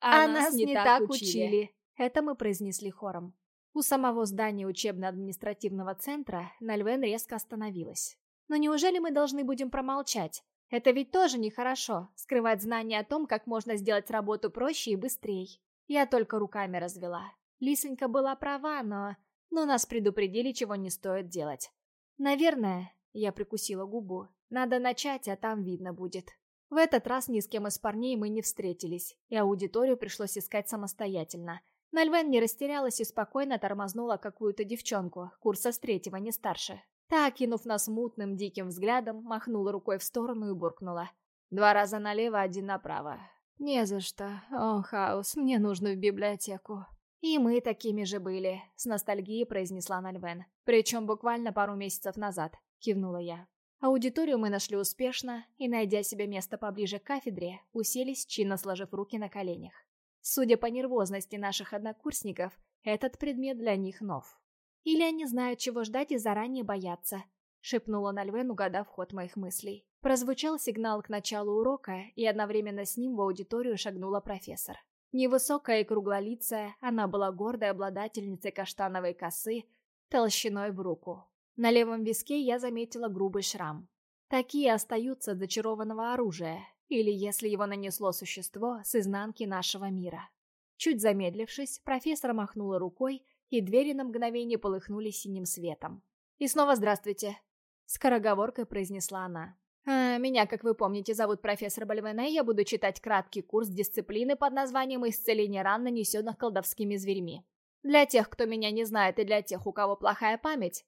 «А, а нас, не, не так учили. учили». Это мы произнесли хором. У самого здания учебно-административного центра Нальвен резко остановилась. «Но неужели мы должны будем промолчать? Это ведь тоже нехорошо, скрывать знания о том, как можно сделать работу проще и быстрее. Я только руками развела. Лисонька была права, но... Но нас предупредили, чего не стоит делать. Наверное, я прикусила губу, надо начать, а там видно будет. В этот раз ни с кем из парней мы не встретились, и аудиторию пришлось искать самостоятельно. Нальвен не растерялась и спокойно тормознула какую-то девчонку, курса с третьего, не старше. Та, кинув нас мутным, диким взглядом, махнула рукой в сторону и буркнула. «Два раза налево, один направо». «Не за что. О, Хаус, мне нужно в библиотеку». «И мы такими же были», — с ностальгией произнесла Нальвен. «Причем буквально пару месяцев назад», — кивнула я. Аудиторию мы нашли успешно и, найдя себе место поближе к кафедре, уселись, чинно сложив руки на коленях. Судя по нервозности наших однокурсников, этот предмет для них нов. Или они знают, чего ждать и заранее боятся», — шепнула Нальвен, угадав ход моих мыслей. Прозвучал сигнал к началу урока, и одновременно с ним в аудиторию шагнула профессор. Невысокая и круглолицая, она была гордой обладательницей каштановой косы, толщиной в руку. На левом виске я заметила грубый шрам. Такие остаются от зачарованного оружия, или если его нанесло существо с изнанки нашего мира. Чуть замедлившись, профессор махнула рукой, и двери на мгновение полыхнули синим светом. «И снова здравствуйте!» — скороговоркой произнесла она. «А, «Меня, как вы помните, зовут профессор Бальвене, я буду читать краткий курс дисциплины под названием «Исцеление ран, нанесенных колдовскими зверьми». Для тех, кто меня не знает, и для тех, у кого плохая память,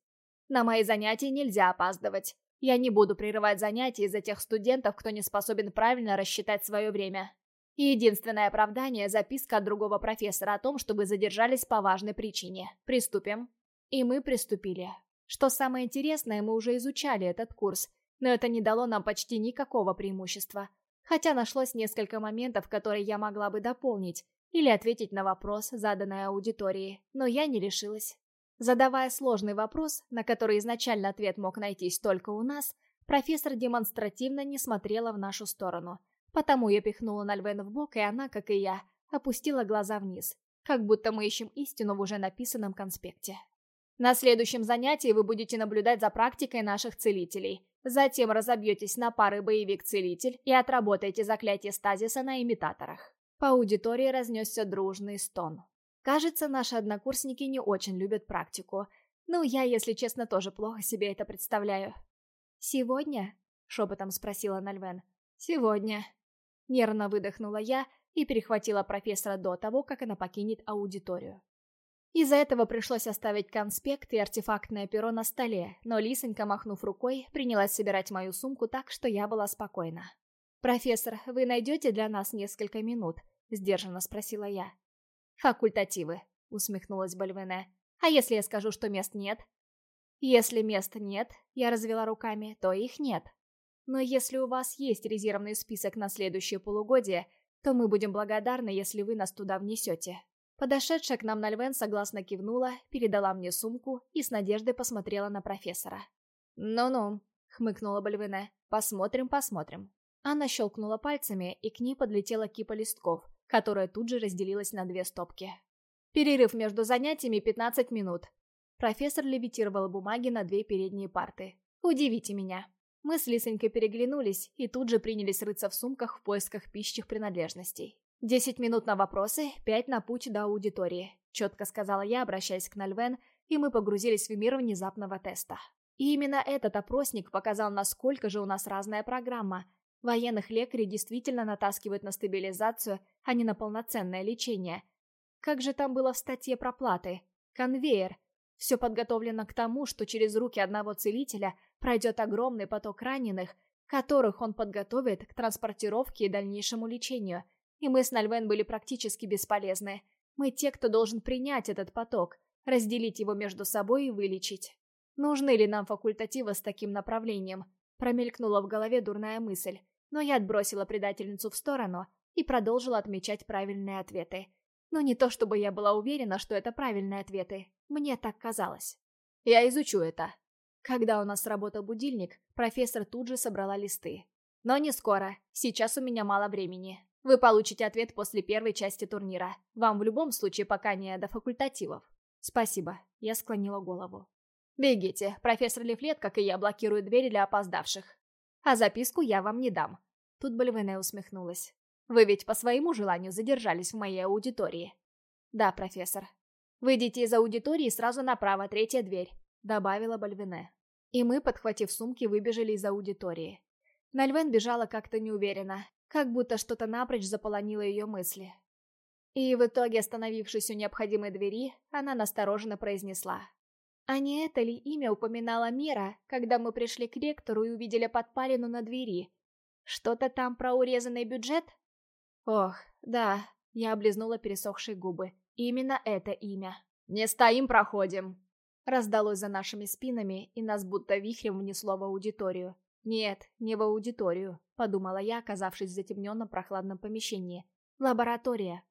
на мои занятия нельзя опаздывать. Я не буду прерывать занятия из-за тех студентов, кто не способен правильно рассчитать свое время. единственное оправдание – записка от другого профессора о том, что вы задержались по важной причине. Приступим. И мы приступили. Что самое интересное, мы уже изучали этот курс, но это не дало нам почти никакого преимущества. Хотя нашлось несколько моментов, которые я могла бы дополнить или ответить на вопрос, заданный аудитории, но я не решилась. Задавая сложный вопрос, на который изначально ответ мог найтись только у нас, профессор демонстративно не смотрела в нашу сторону. Потому я пихнула Нальвен в бок, и она, как и я, опустила глаза вниз, как будто мы ищем истину в уже написанном конспекте. На следующем занятии вы будете наблюдать за практикой наших целителей. Затем разобьетесь на пары боевик-целитель и отработаете заклятие стазиса на имитаторах. По аудитории разнесся дружный стон. Кажется, наши однокурсники не очень любят практику. Ну, я, если честно, тоже плохо себе это представляю. «Сегодня?» — шепотом спросила Нальвен. «Сегодня». Нервно выдохнула я и перехватила профессора до того, как она покинет аудиторию. Из-за этого пришлось оставить конспект и артефактное перо на столе, но Лисонька, махнув рукой, принялась собирать мою сумку так, что я была спокойна. «Профессор, вы найдете для нас несколько минут?» — сдержанно спросила я. «Факультативы», — усмехнулась Бальвене. «А если я скажу, что мест нет?» «Если мест нет», — я развела руками, — «то их нет. Но если у вас есть резервный список на следующее полугодие, то мы будем благодарны, если вы нас туда внесете». Подошедшая к нам Нальвен согласно кивнула, передала мне сумку и с надеждой посмотрела на профессора. «Ну-ну», — хмыкнула Бальвене, — «посмотрим, посмотрим». Она щелкнула пальцами, и к ней подлетела кипа листков, которая тут же разделилась на две стопки. Перерыв между занятиями 15 минут. Профессор левитировал бумаги на две передние парты. «Удивите меня». Мы с Лисонькой переглянулись и тут же принялись рыться в сумках в поисках пищих принадлежностей. «Десять минут на вопросы, пять на путь до аудитории», — четко сказала я, обращаясь к Нальвен, и мы погрузились в мир внезапного теста. И именно этот опросник показал, насколько же у нас разная программа, Военных лекарей действительно натаскивают на стабилизацию, а не на полноценное лечение. Как же там было в статье про платы? Конвейер. Все подготовлено к тому, что через руки одного целителя пройдет огромный поток раненых, которых он подготовит к транспортировке и дальнейшему лечению. И мы с Нальвен были практически бесполезны. Мы те, кто должен принять этот поток, разделить его между собой и вылечить. Нужны ли нам факультативы с таким направлением? Промелькнула в голове дурная мысль, но я отбросила предательницу в сторону и продолжила отмечать правильные ответы. Но не то чтобы я была уверена, что это правильные ответы. Мне так казалось. Я изучу это. Когда у нас сработал будильник, профессор тут же собрала листы. Но не скоро. Сейчас у меня мало времени. Вы получите ответ после первой части турнира. Вам в любом случае пока не до факультативов. Спасибо. Я склонила голову. Бегите. Профессор Лифлет, как и я, блокирует двери для опоздавших. А записку я вам не дам. Тут Бальвене усмехнулась. Вы ведь по своему желанию задержались в моей аудитории. Да, профессор. Выйдите из аудитории сразу направо, третья дверь, добавила Бальвене. И мы, подхватив сумки, выбежали из аудитории. Нальвен бежала как-то неуверенно, как будто что-то напрочь заполонило ее мысли. И в итоге, остановившись у необходимой двери, она настороженно произнесла. А не это ли имя упоминала Мира, когда мы пришли к ректору и увидели подпалину на двери? Что-то там про урезанный бюджет? Ох, да, я облизнула пересохшие губы. Именно это имя. «Не стоим, проходим!» Раздалось за нашими спинами, и нас будто вихрем внесло в аудиторию. «Нет, не в аудиторию», — подумала я, оказавшись в затемненном прохладном помещении. «Лаборатория».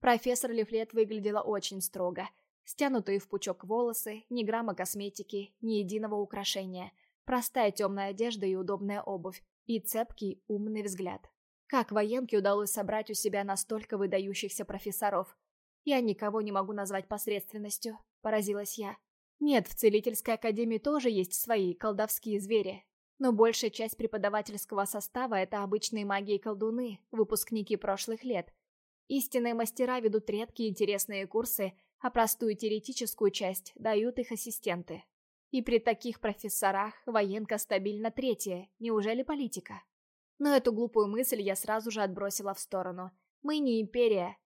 Профессор Лифлет выглядела очень строго. Стянутые в пучок волосы, ни грамма косметики, ни единого украшения. Простая темная одежда и удобная обувь. И цепкий, умный взгляд. Как военке удалось собрать у себя настолько выдающихся профессоров? Я никого не могу назвать посредственностью, поразилась я. Нет, в целительской академии тоже есть свои колдовские звери. Но большая часть преподавательского состава – это обычные маги и колдуны, выпускники прошлых лет. Истинные мастера ведут редкие интересные курсы, а простую теоретическую часть дают их ассистенты. И при таких профессорах военка стабильно третья, неужели политика? Но эту глупую мысль я сразу же отбросила в сторону. Мы не империя.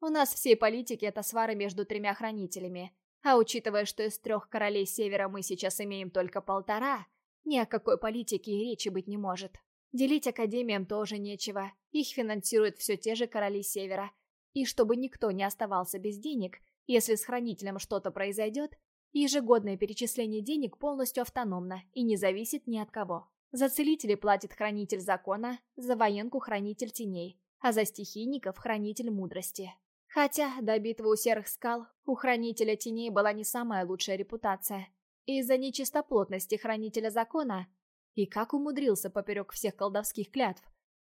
У нас всей политики это свары между тремя хранителями. А учитывая, что из трех королей Севера мы сейчас имеем только полтора, ни о какой политике и речи быть не может. Делить академиям тоже нечего. Их финансируют все те же короли Севера. И чтобы никто не оставался без денег, если с хранителем что-то произойдет, ежегодное перечисление денег полностью автономно и не зависит ни от кого. За целителей платит хранитель закона, за военку хранитель теней, а за стихийников хранитель мудрости. Хотя до битвы у серых скал у хранителя теней была не самая лучшая репутация. Из-за нечистоплотности хранителя закона и как умудрился поперек всех колдовских клятв.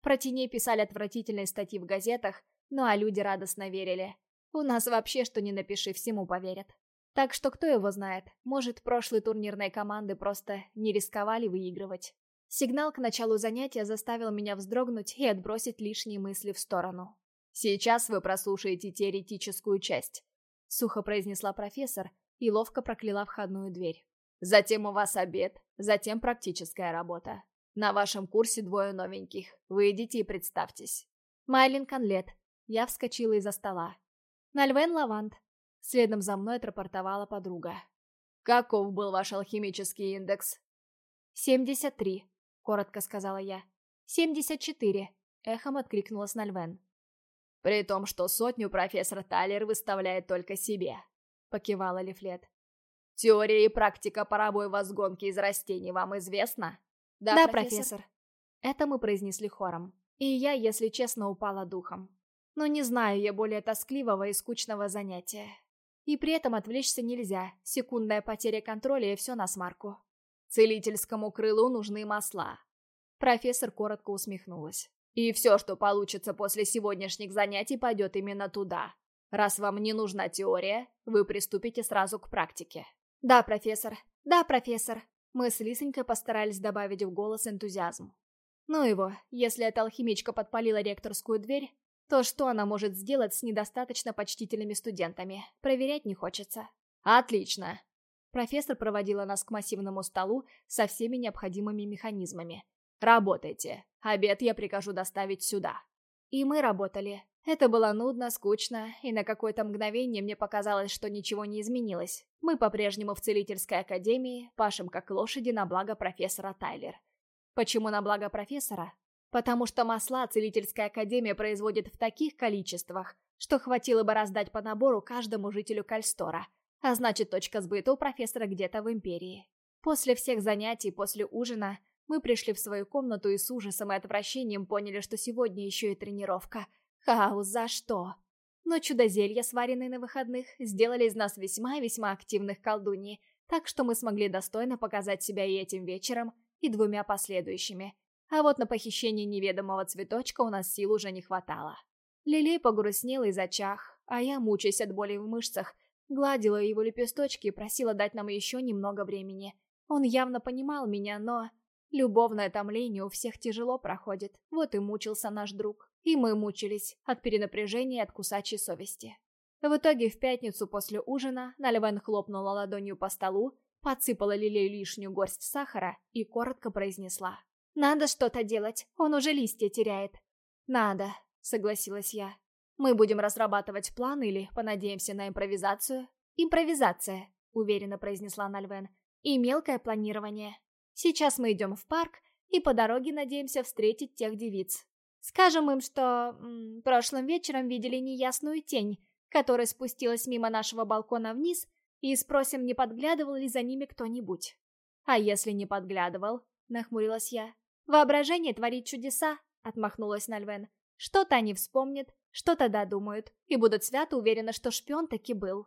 Про теней писали отвратительные статьи в газетах, ну а люди радостно верили. У нас вообще что ни напиши, всему поверят. Так что кто его знает, может, прошлые турнирные команды просто не рисковали выигрывать. Сигнал к началу занятия заставил меня вздрогнуть и отбросить лишние мысли в сторону. «Сейчас вы прослушаете теоретическую часть», — сухо произнесла профессор и ловко прокляла входную дверь. «Затем у вас обед, затем практическая работа. На вашем курсе двое новеньких. Вы идите и представьтесь». Майлин Конлет. Я вскочила из-за стола. Нальвен Лавант. Следом за мной отрапортовала подруга. «Каков был ваш алхимический индекс?» «Семьдесят три», коротко сказала я. «Семьдесят четыре», — эхом откликнулась Нальвен. «При том, что сотню профессор Тайлер выставляет только себе», — покивала Лифлет. «Теория и практика паровой возгонки из растений вам известна?» «Да, да профессор. профессор». Это мы произнесли хором. И я, если честно, упала духом. Но не знаю я более тоскливого и скучного занятия. И при этом отвлечься нельзя. Секундная потеря контроля и все на смарку. Целительскому крылу нужны масла. Профессор коротко усмехнулась. И все, что получится после сегодняшних занятий, пойдет именно туда. Раз вам не нужна теория, вы приступите сразу к практике. Да, профессор. Да, профессор. Мы с Лисонькой постарались добавить в голос энтузиазм. Ну его, если эта алхимичка подпалила ректорскую дверь, то что она может сделать с недостаточно почтительными студентами? Проверять не хочется. Отлично. Профессор проводила нас к массивному столу со всеми необходимыми механизмами. «Работайте. Обед я прикажу доставить сюда». И мы работали. Это было нудно, скучно, и на какое-то мгновение мне показалось, что ничего не изменилось. Мы по-прежнему в целительской академии, пашем как лошади на благо профессора Тайлер. Почему на благо профессора? Потому что масла целительская академия производит в таких количествах, что хватило бы раздать по набору каждому жителю Кальстора, а значит точка сбыта у профессора где-то в Империи. После всех занятий, после ужина, мы пришли в свою комнату и с ужасом и отвращением поняли, что сегодня еще и тренировка. Хаос, за что? Но чудо-зелья, сваренные на выходных, сделали из нас весьма-весьма активных колдуньи, так что мы смогли достойно показать себя и этим вечером, и двумя последующими. А вот на похищение неведомого цветочка у нас сил уже не хватало. Лилей погрустнела и зачах, а я, мучаясь от боли в мышцах, гладила его лепесточки и просила дать нам еще немного времени. Он явно понимал меня, но... Любовное томление у всех тяжело проходит, вот и мучился наш друг. И мы мучились от перенапряжения и от кусачей совести. В итоге в пятницу после ужина Нальвен хлопнула ладонью по столу, подсыпала Лилей лишнюю горсть сахара и коротко произнесла. «Надо что-то делать, он уже листья теряет». «Надо», — согласилась я. «Мы будем разрабатывать план или понадеемся на импровизацию?» «Импровизация», — уверенно произнесла Нальвен. «И мелкое планирование. Сейчас мы идем в парк и по дороге надеемся встретить тех девиц. Скажем им, что м, прошлым вечером видели неясную тень, которая спустилась мимо нашего балкона вниз, и спросим, не подглядывал ли за ними кто-нибудь. А если не подглядывал, нахмурилась я. Воображение творит чудеса, отмахнулась Нальвен. Что-то они вспомнят, что-то додумают, и будут свято уверены, что шпион таки был.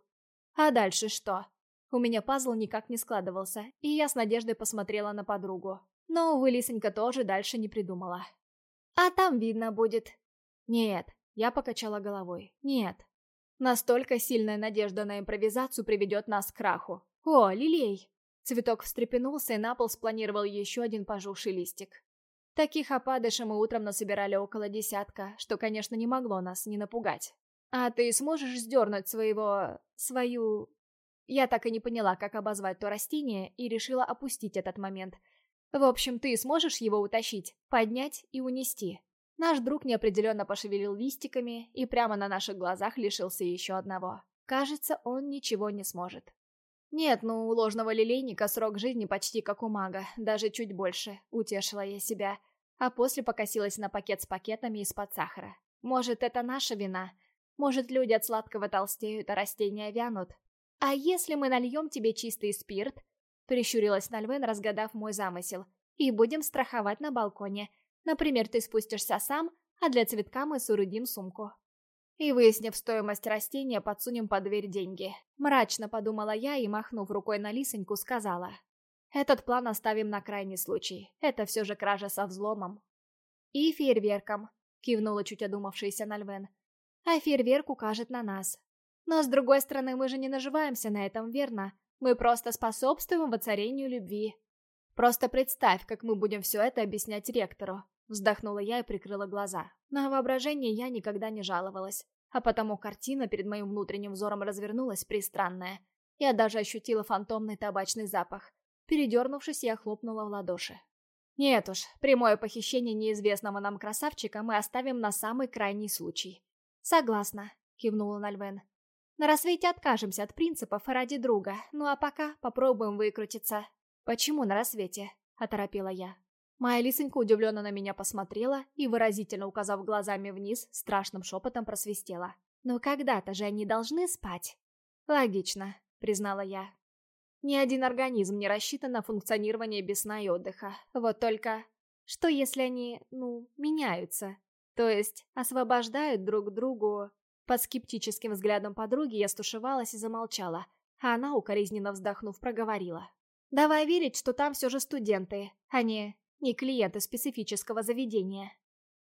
А дальше что? У меня пазл никак не складывался, и я с надеждой посмотрела на подругу. Но, увы, Лисонька тоже дальше не придумала. «А там видно будет». «Нет», — я покачала головой. «Нет». Настолько сильная надежда на импровизацию приведет нас к краху. «О, лилей!» Цветок встрепенулся и на пол спланировал еще один пожухший листик. Таких опадышей мы утром насобирали около десятка, что, конечно, не могло нас не напугать. «А ты сможешь сдернуть своего... свою...» Я так и не поняла, как обозвать то растение, и решила опустить этот момент. В общем, ты сможешь его утащить, поднять и унести. Наш друг неопределенно пошевелил листиками и прямо на наших глазах лишился еще одного. Кажется, он ничего не сможет. Нет, ну у ложного лилейника срок жизни почти как у мага, даже чуть больше, утешила я себя. А после покосилась на пакет с пакетами из-под сахара. Может, это наша вина? Может, люди от сладкого толстеют, а растения вянут? «А если мы нальем тебе чистый спирт?» Прищурилась Нальвен, разгадав мой замысел. «И будем страховать на балконе. Например, ты спустишься сам, а для цветка мы соорудим сумку». И выяснив стоимость растения, подсунем под дверь деньги. Мрачно подумала я и, махнув рукой на лисоньку, сказала. Этот план оставим на крайний случай. Это все же кража со взломом. И фейерверком, кивнула чуть одумавшаяся Нальвен. А фейерверк укажет на нас. Но, с другой стороны, мы же не наживаемся на этом, верно? Мы просто способствуем воцарению любви. Просто представь, как мы будем все это объяснять ректору. Вздохнула я и прикрыла глаза. На воображение я никогда не жаловалась. А потому картина перед моим внутренним взором развернулась пристранная. Я даже ощутила фантомный табачный запах. Передернувшись, я хлопнула в ладоши. Нет уж, прямое похищение неизвестного нам красавчика мы оставим на самый крайний случай. Согласна, кивнула Нальвен. На рассвете откажемся от принципов ради друга, ну а пока попробуем выкрутиться. Почему на рассвете? Оторопела я. Моя лисонька удивленно на меня посмотрела и, выразительно указав глазами вниз, страшным шепотом просвистела. «Но когда-то же они должны спать?» «Логично», — признала я. «Ни один организм не рассчитан на функционирование без сна и отдыха. Вот только... Что если они, ну, меняются? То есть освобождают друг другу под скептическим взглядом подруги я стушевалась и замолчала, а она, укоризненно вздохнув, проговорила. «Давай верить, что там все же студенты, а не, не клиенты специфического заведения».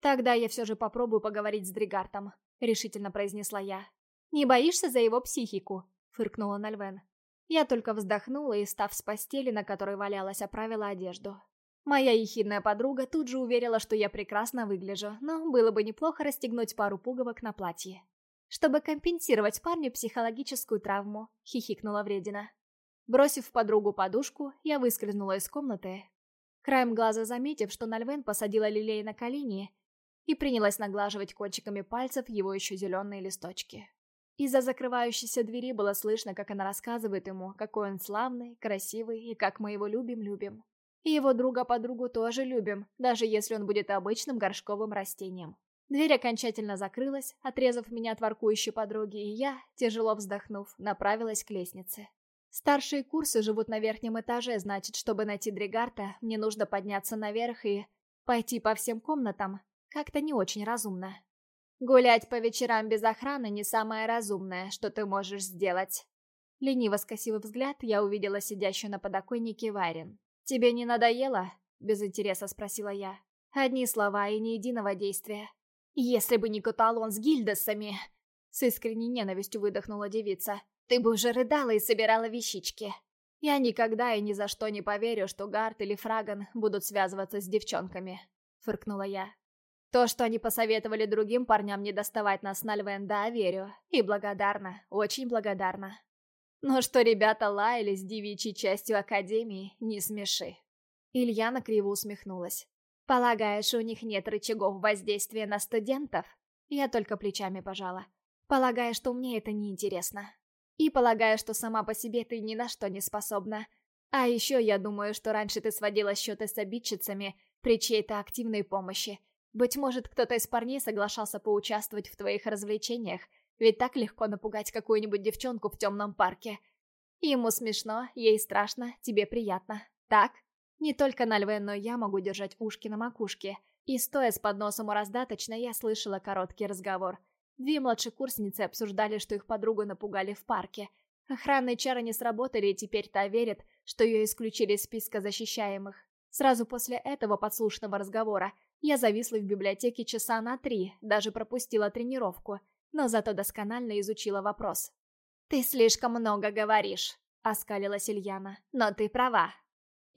«Тогда я все же попробую поговорить с Дригартом», — решительно произнесла я. «Не боишься за его психику?» — фыркнула Нальвен. Я только вздохнула и, став с постели, на которой валялась, оправила одежду. Моя ехидная подруга тут же уверила, что я прекрасно выгляжу, но было бы неплохо расстегнуть пару пуговок на платье чтобы компенсировать парню психологическую травму», — хихикнула Вредина. Бросив подругу подушку, я выскользнула из комнаты, краем глаза заметив, что Нальвен посадила Лилей на колени и принялась наглаживать кончиками пальцев его еще зеленые листочки. Из-за закрывающейся двери было слышно, как она рассказывает ему, какой он славный, красивый и как мы его любим-любим. И его друга-подругу тоже любим, даже если он будет обычным горшковым растением. Дверь окончательно закрылась, отрезав меня от воркующей подруги, и я, тяжело вздохнув, направилась к лестнице. Старшие курсы живут на верхнем этаже, значит, чтобы найти Дригарта, мне нужно подняться наверх и пойти по всем комнатам. Как-то не очень разумно. Гулять по вечерам без охраны не самое разумное, что ты можешь сделать. Лениво скосив взгляд, я увидела сидящую на подоконнике Варин. «Тебе не надоело?» — без интереса спросила я. Одни слова и ни единого действия. «Если бы не каталон с гильдесами!» С искренней ненавистью выдохнула девица. «Ты бы уже рыдала и собирала вещички!» Я никогда и ни за что не поверю, что Гарт или Фраган будут связываться с девчонками. Фыркнула я. То, что они посоветовали другим парням не доставать нас на Львенда, верю. И благодарна, очень благодарна. Но что ребята лаялись девичьей частью Академии, не смеши. Ильяна криво усмехнулась. «Полагаешь, у них нет рычагов воздействия на студентов?» Я только плечами пожала. «Полагаю, что мне это неинтересно. И полагаю, что сама по себе ты ни на что не способна. А еще я думаю, что раньше ты сводила счеты с обидчицами при чьей-то активной помощи, быть может, кто-то из парней соглашался поучаствовать в твоих развлечениях, ведь так легко напугать какую-нибудь девчонку в темном парке. Ему смешно, ей страшно, тебе приятно. Так? Не только на льве, но я могу держать ушки на макушке. И стоя с подносом у раздаточно, я слышала короткий разговор. Две младшекурсницы обсуждали, что их подругу напугали в парке. Охранные чары не сработали, и теперь та верит, что ее исключили из списка защищаемых. Сразу после этого подслушанного разговора я зависла в библиотеке часа на три, даже пропустила тренировку, но зато досконально изучила вопрос. «Ты слишком много говоришь», — оскалилась Ильяна, — «но ты права.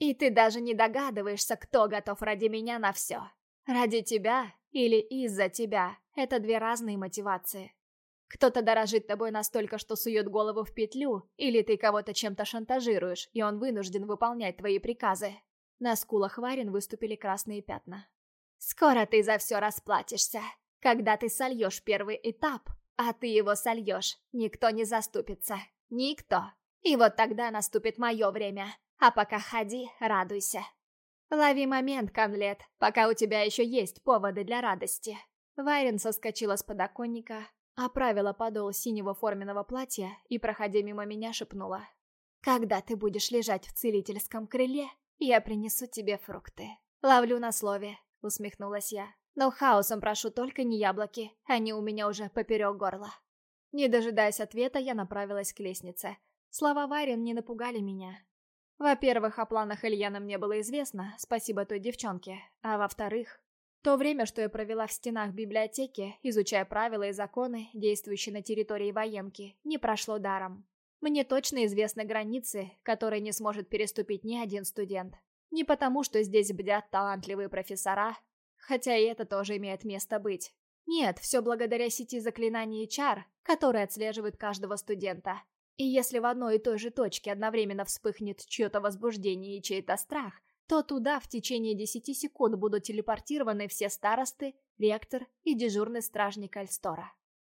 И ты даже не догадываешься, кто готов ради меня на все. Ради тебя или из-за тебя — это две разные мотивации. Кто-то дорожит тобой настолько, что сует голову в петлю, или ты кого-то чем-то шантажируешь, и он вынужден выполнять твои приказы. На скулах Варин выступили красные пятна. «Скоро ты за все расплатишься. Когда ты сольешь первый этап, а ты его сольешь, никто не заступится. Никто. И вот тогда наступит мое время. А пока ходи, радуйся. Лови момент, Конлет, пока у тебя еще есть поводы для радости». Вайрен соскочила с подоконника, оправила подол синего форменного платья и, проходя мимо меня, шепнула. «Когда ты будешь лежать в целительском крыле, я принесу тебе фрукты. Ловлю на слове, усмехнулась я. Но хаосом прошу только не яблоки, они у меня уже поперек горла. Не дожидаясь ответа, я направилась к лестнице. Слова Варин не напугали меня. Во-первых, о планах Ильяна мне было известно, спасибо той девчонке. А во-вторых, то время, что я провела в стенах библиотеки, изучая правила и законы, действующие на территории военки, не прошло даром. Мне точно известны границы, которые не сможет переступить ни один студент. Не потому, что здесь бдят талантливые профессора, хотя и это тоже имеет место быть. Нет, все благодаря сети заклинаний и чар, которые отслеживают каждого студента. И если в одной и той же точке одновременно вспыхнет чье-то возбуждение и чей-то страх, то туда в течение 10 секунд будут телепортированы все старосты, ректор и дежурный стражник Альстора.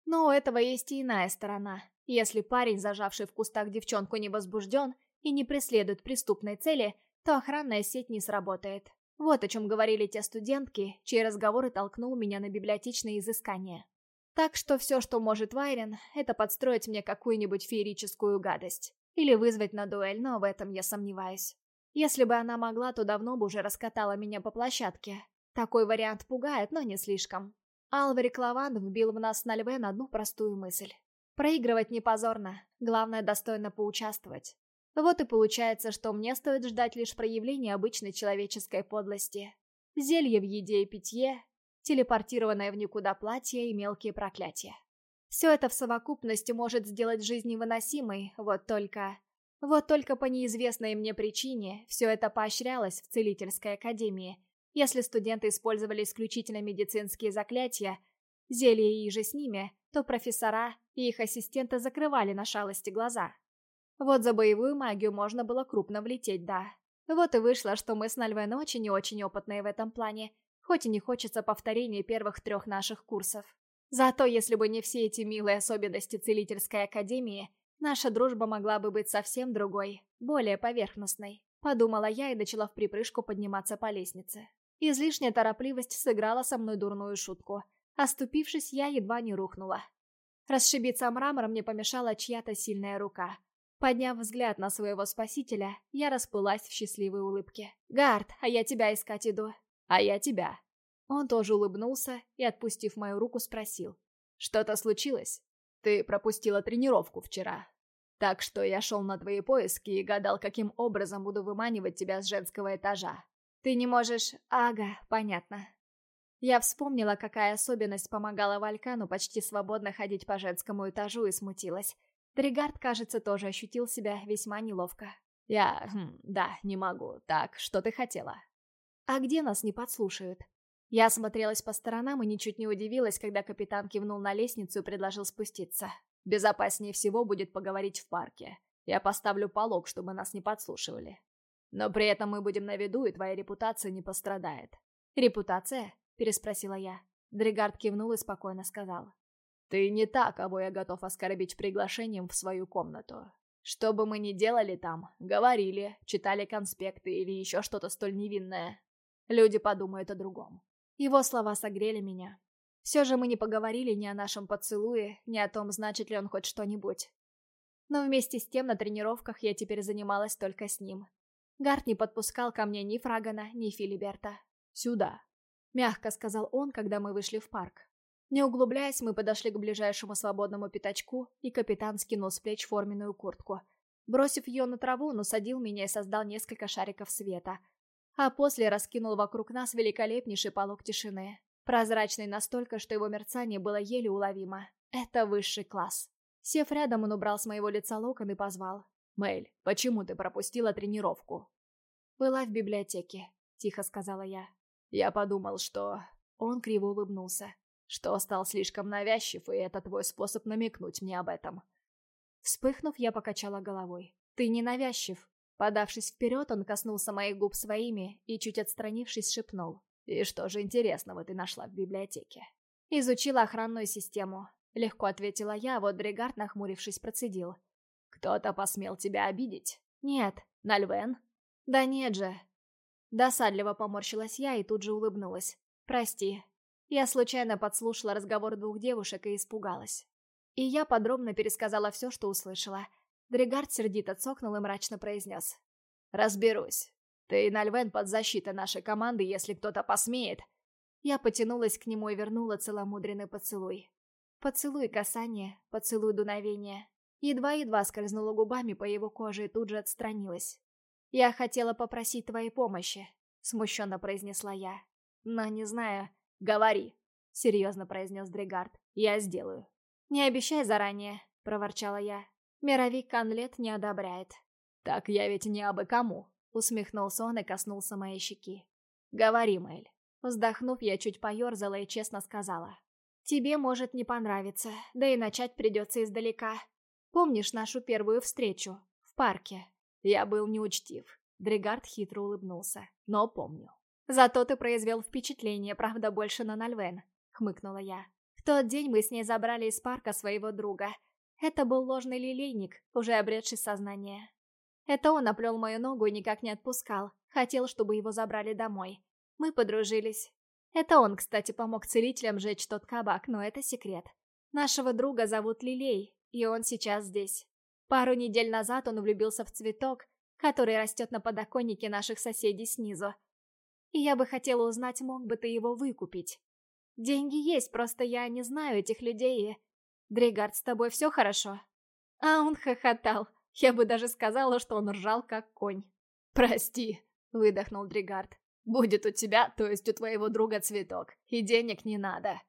Но у этого есть и иная сторона. Если парень, зажавший в кустах девчонку, не возбужден и не преследует преступной цели, то охранная сеть не сработает. Вот о чем говорили те студентки, чьи разговоры толкнул меня на библиотечные изыскания. Так что все, что может Вайрен, это подстроить мне какую-нибудь феерическую гадость. Или вызвать на дуэль, но в этом я сомневаюсь. Если бы она могла, то давно бы уже раскатала меня по площадке. Такой вариант пугает, но не слишком. Алварик Лаван вбил в нас на Львен одну простую мысль. Проигрывать не позорно, главное достойно поучаствовать. Вот и получается, что мне стоит ждать лишь проявления обычной человеческой подлости. Зелье в еде и питье, телепортированное в никуда платье и мелкие проклятия. Все это в совокупности может сделать жизнь невыносимой, вот только... Вот только по неизвестной мне причине все это поощрялось в целительской академии. Если студенты использовали исключительно медицинские заклятия, зелья и же с ними, то профессора и их ассистенты закрывали на шалости глаза. Вот за боевую магию можно было крупно влететь, да. Вот и вышло, что мы с Нальвен очень и очень опытные в этом плане, хоть и не хочется повторения первых трех наших курсов. Зато если бы не все эти милые особенности целительской академии, наша дружба могла бы быть совсем другой, более поверхностной. Подумала я и начала в припрыжку подниматься по лестнице. Излишняя торопливость сыграла со мной дурную шутку. Оступившись, я едва не рухнула. Расшибиться мрамор мне помешала чья-то сильная рука. Подняв взгляд на своего спасителя, я расплылась в счастливой улыбке. «Гард, а я тебя искать иду». «А я тебя». Он тоже улыбнулся и, отпустив мою руку, спросил. «Что-то случилось? Ты пропустила тренировку вчера. Так что я шел на твои поиски и гадал, каким образом буду выманивать тебя с женского этажа. Ты не можешь... Ага, понятно. Я вспомнила, какая особенность помогала Валькану почти свободно ходить по женскому этажу и смутилась. Дригард, кажется, тоже ощутил себя весьма неловко. «Я... Хм, да, не могу. Так, что ты хотела?» «А где нас не подслушают?» Я осмотрелась по сторонам и ничуть не удивилась, когда капитан кивнул на лестницу и предложил спуститься. «Безопаснее всего будет поговорить в парке. Я поставлю полог, чтобы нас не подслушивали. Но при этом мы будем на виду, и твоя репутация не пострадает». «Репутация?» — переспросила я. Дригард кивнул и спокойно сказал. «Ты не та, кого я готов оскорбить приглашением в свою комнату. Что бы мы ни делали там, говорили, читали конспекты или еще что-то столь невинное, люди подумают о другом». Его слова согрели меня. Все же мы не поговорили ни о нашем поцелуе, ни о том, значит ли он хоть что-нибудь. Но вместе с тем на тренировках я теперь занималась только с ним. Гарт не подпускал ко мне ни Фрагана, ни Филиберта. «Сюда», Мягко сказал он, когда мы вышли в парк. Не углубляясь, мы подошли к ближайшему свободному пятачку, и капитан скинул с плеч форменную куртку. Бросив ее на траву, он усадил меня и создал несколько шариков света. А после раскинул вокруг нас великолепнейший полог тишины. Прозрачный настолько, что его мерцание было еле уловимо. Это высший класс. Сев рядом, он убрал с моего лица локон и позвал. «Мэйль, почему ты пропустила тренировку?» «Была в библиотеке», — тихо сказала я. Я подумал, что... Он криво улыбнулся. Что стал слишком навязчив, и это твой способ намекнуть мне об этом. Вспыхнув, я покачала головой. Ты не навязчив. Подавшись вперед, он коснулся моих губ своими и, чуть отстранившись, шепнул. «И что же интересного ты нашла в библиотеке?» «Изучила охранную систему», — легко ответила я, а вот Дригард, нахмурившись, процедил. «Кто-то посмел тебя обидеть?» «Нет». «Нальвен?» «Да нет же. Досадливо поморщилась я и тут же улыбнулась. «Прости. Я случайно подслушала разговор двух девушек и испугалась». И я подробно пересказала все, что услышала. Дригард сердито цокнул и мрачно произнес. «Разберусь. Ты и Нальвен под защитой нашей команды, если кто-то посмеет». Я потянулась к нему и вернула целомудренный поцелуй. Поцелуй касание, поцелуй дуновения. Едва-едва скользнула губами по его коже и тут же отстранилась. «Я хотела попросить твоей помощи», — смущенно произнесла я. «Но не знаю». «Говори», — серьезно произнес Дригард. «Я сделаю». «Не обещай заранее», — проворчала я. «Мировик Конлет не одобряет». «Так я ведь не абы кому», — усмехнулся он и коснулся моей щеки. «Говори, Мэйль». Вздохнув, я чуть поерзала и честно сказала. «Тебе может не понравиться, да и начать придется издалека. Помнишь нашу первую встречу? В парке?» Я был неучтив. Дригард хитро улыбнулся. Но помню. «Зато ты произвел впечатление, правда, больше на Нальвен», — хмыкнула я. «В тот день мы с ней забрали из парка своего друга. Это был ложный лилейник, уже обретший сознание. Это он оплел мою ногу и никак не отпускал. Хотел, чтобы его забрали домой. Мы подружились. Это он, кстати, помог целителям жечь тот кабак, но это секрет. Нашего друга зовут Лилей, и он сейчас здесь. Пару недель назад он влюбился в цветок, который растет на подоконнике наших соседей снизу. И я бы хотела узнать, мог бы ты его выкупить. Деньги есть, просто я не знаю этих людей и... Дригард, с тобой все хорошо?» А он хохотал. Я бы даже сказала, что он ржал, как конь. «Прости», — выдохнул Дригард. «Будет у тебя, то есть у твоего друга цветок, и денег не надо».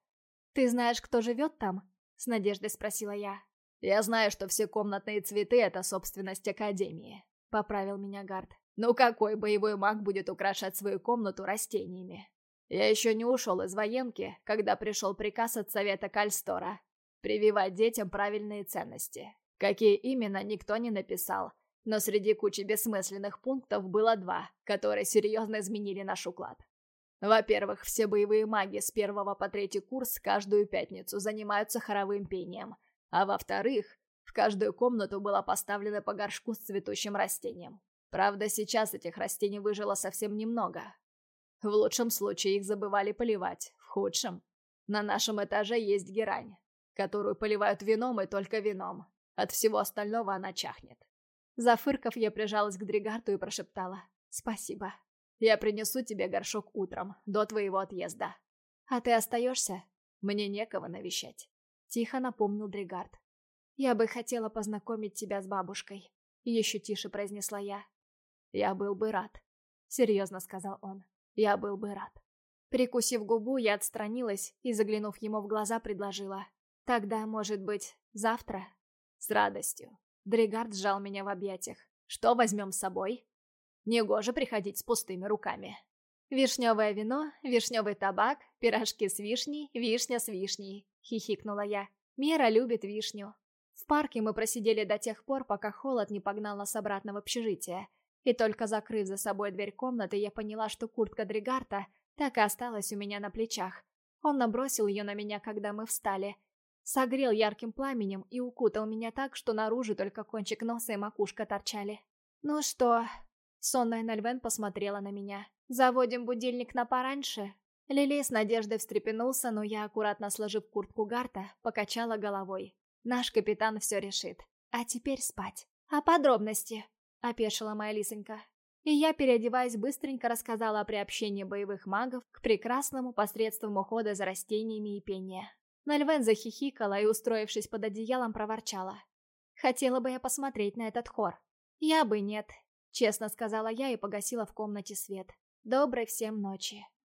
«Ты знаешь, кто живет там?» — с надеждой спросила я. «Я знаю, что все комнатные цветы — это собственность Академии», — поправил меня Гард. «Ну какой боевой маг будет украшать свою комнату растениями?» Я еще не ушел из военки, когда пришел приказ от Совета Кальстора прививать детям правильные ценности. Какие именно, никто не написал, но среди кучи бессмысленных пунктов было два, которые серьезно изменили наш уклад. Во-первых, все боевые маги с первого по третий курс каждую пятницу занимаются хоровым пением, а во-вторых, в каждую комнату была поставлена по горшку с цветущим растением. Правда, сейчас этих растений выжило совсем немного. В лучшем случае их забывали поливать, в худшем. На нашем этаже есть герань, которую поливают вином и только вином. От всего остального она чахнет. Зафырков, я прижалась к Дригарту и прошептала «Спасибо». «Я принесу тебе горшок утром, до твоего отъезда». «А ты остаешься?» «Мне некого навещать», — тихо напомнил Дригард. «Я бы хотела познакомить тебя с бабушкой», — еще тише произнесла я. «Я был бы рад», — серьезно сказал он. «Я был бы рад». Прикусив губу, я отстранилась и, заглянув ему в глаза, предложила. «Тогда, может быть, завтра?» «С радостью». Дригард сжал меня в объятиях. «Что возьмем с собой?» «Негоже приходить с пустыми руками». «Вишневое вино, вишневый табак, пирожки с вишней, вишня с вишней», — хихикнула я. «Мира любит вишню». В парке мы просидели до тех пор, пока холод не погнал нас обратно в общежитие. И только закрыв за собой дверь комнаты, я поняла, что куртка Дригарта так и осталась у меня на плечах. Он набросил ее на меня, когда мы встали. Согрел ярким пламенем и укутал меня так, что наружу только кончик носа и макушка торчали. «Ну что?» Сонная Нальвен посмотрела на меня. «Заводим будильник на пораньше?» Лилей с надеждой встрепенулся, но я, аккуратно сложив куртку Гарта, покачала головой. «Наш капитан все решит. А теперь спать. А подробности?» — опешила моя лисонька. И я, переодеваясь, быстренько рассказала о приобщении боевых магов к прекрасному посредством ухода за растениями и пения. Нальвен захихикала и, устроившись под одеялом, проворчала. «Хотела бы я посмотреть на этот хор». «Я бы нет», — честно сказала я и погасила в комнате свет. «Доброй всем ночи».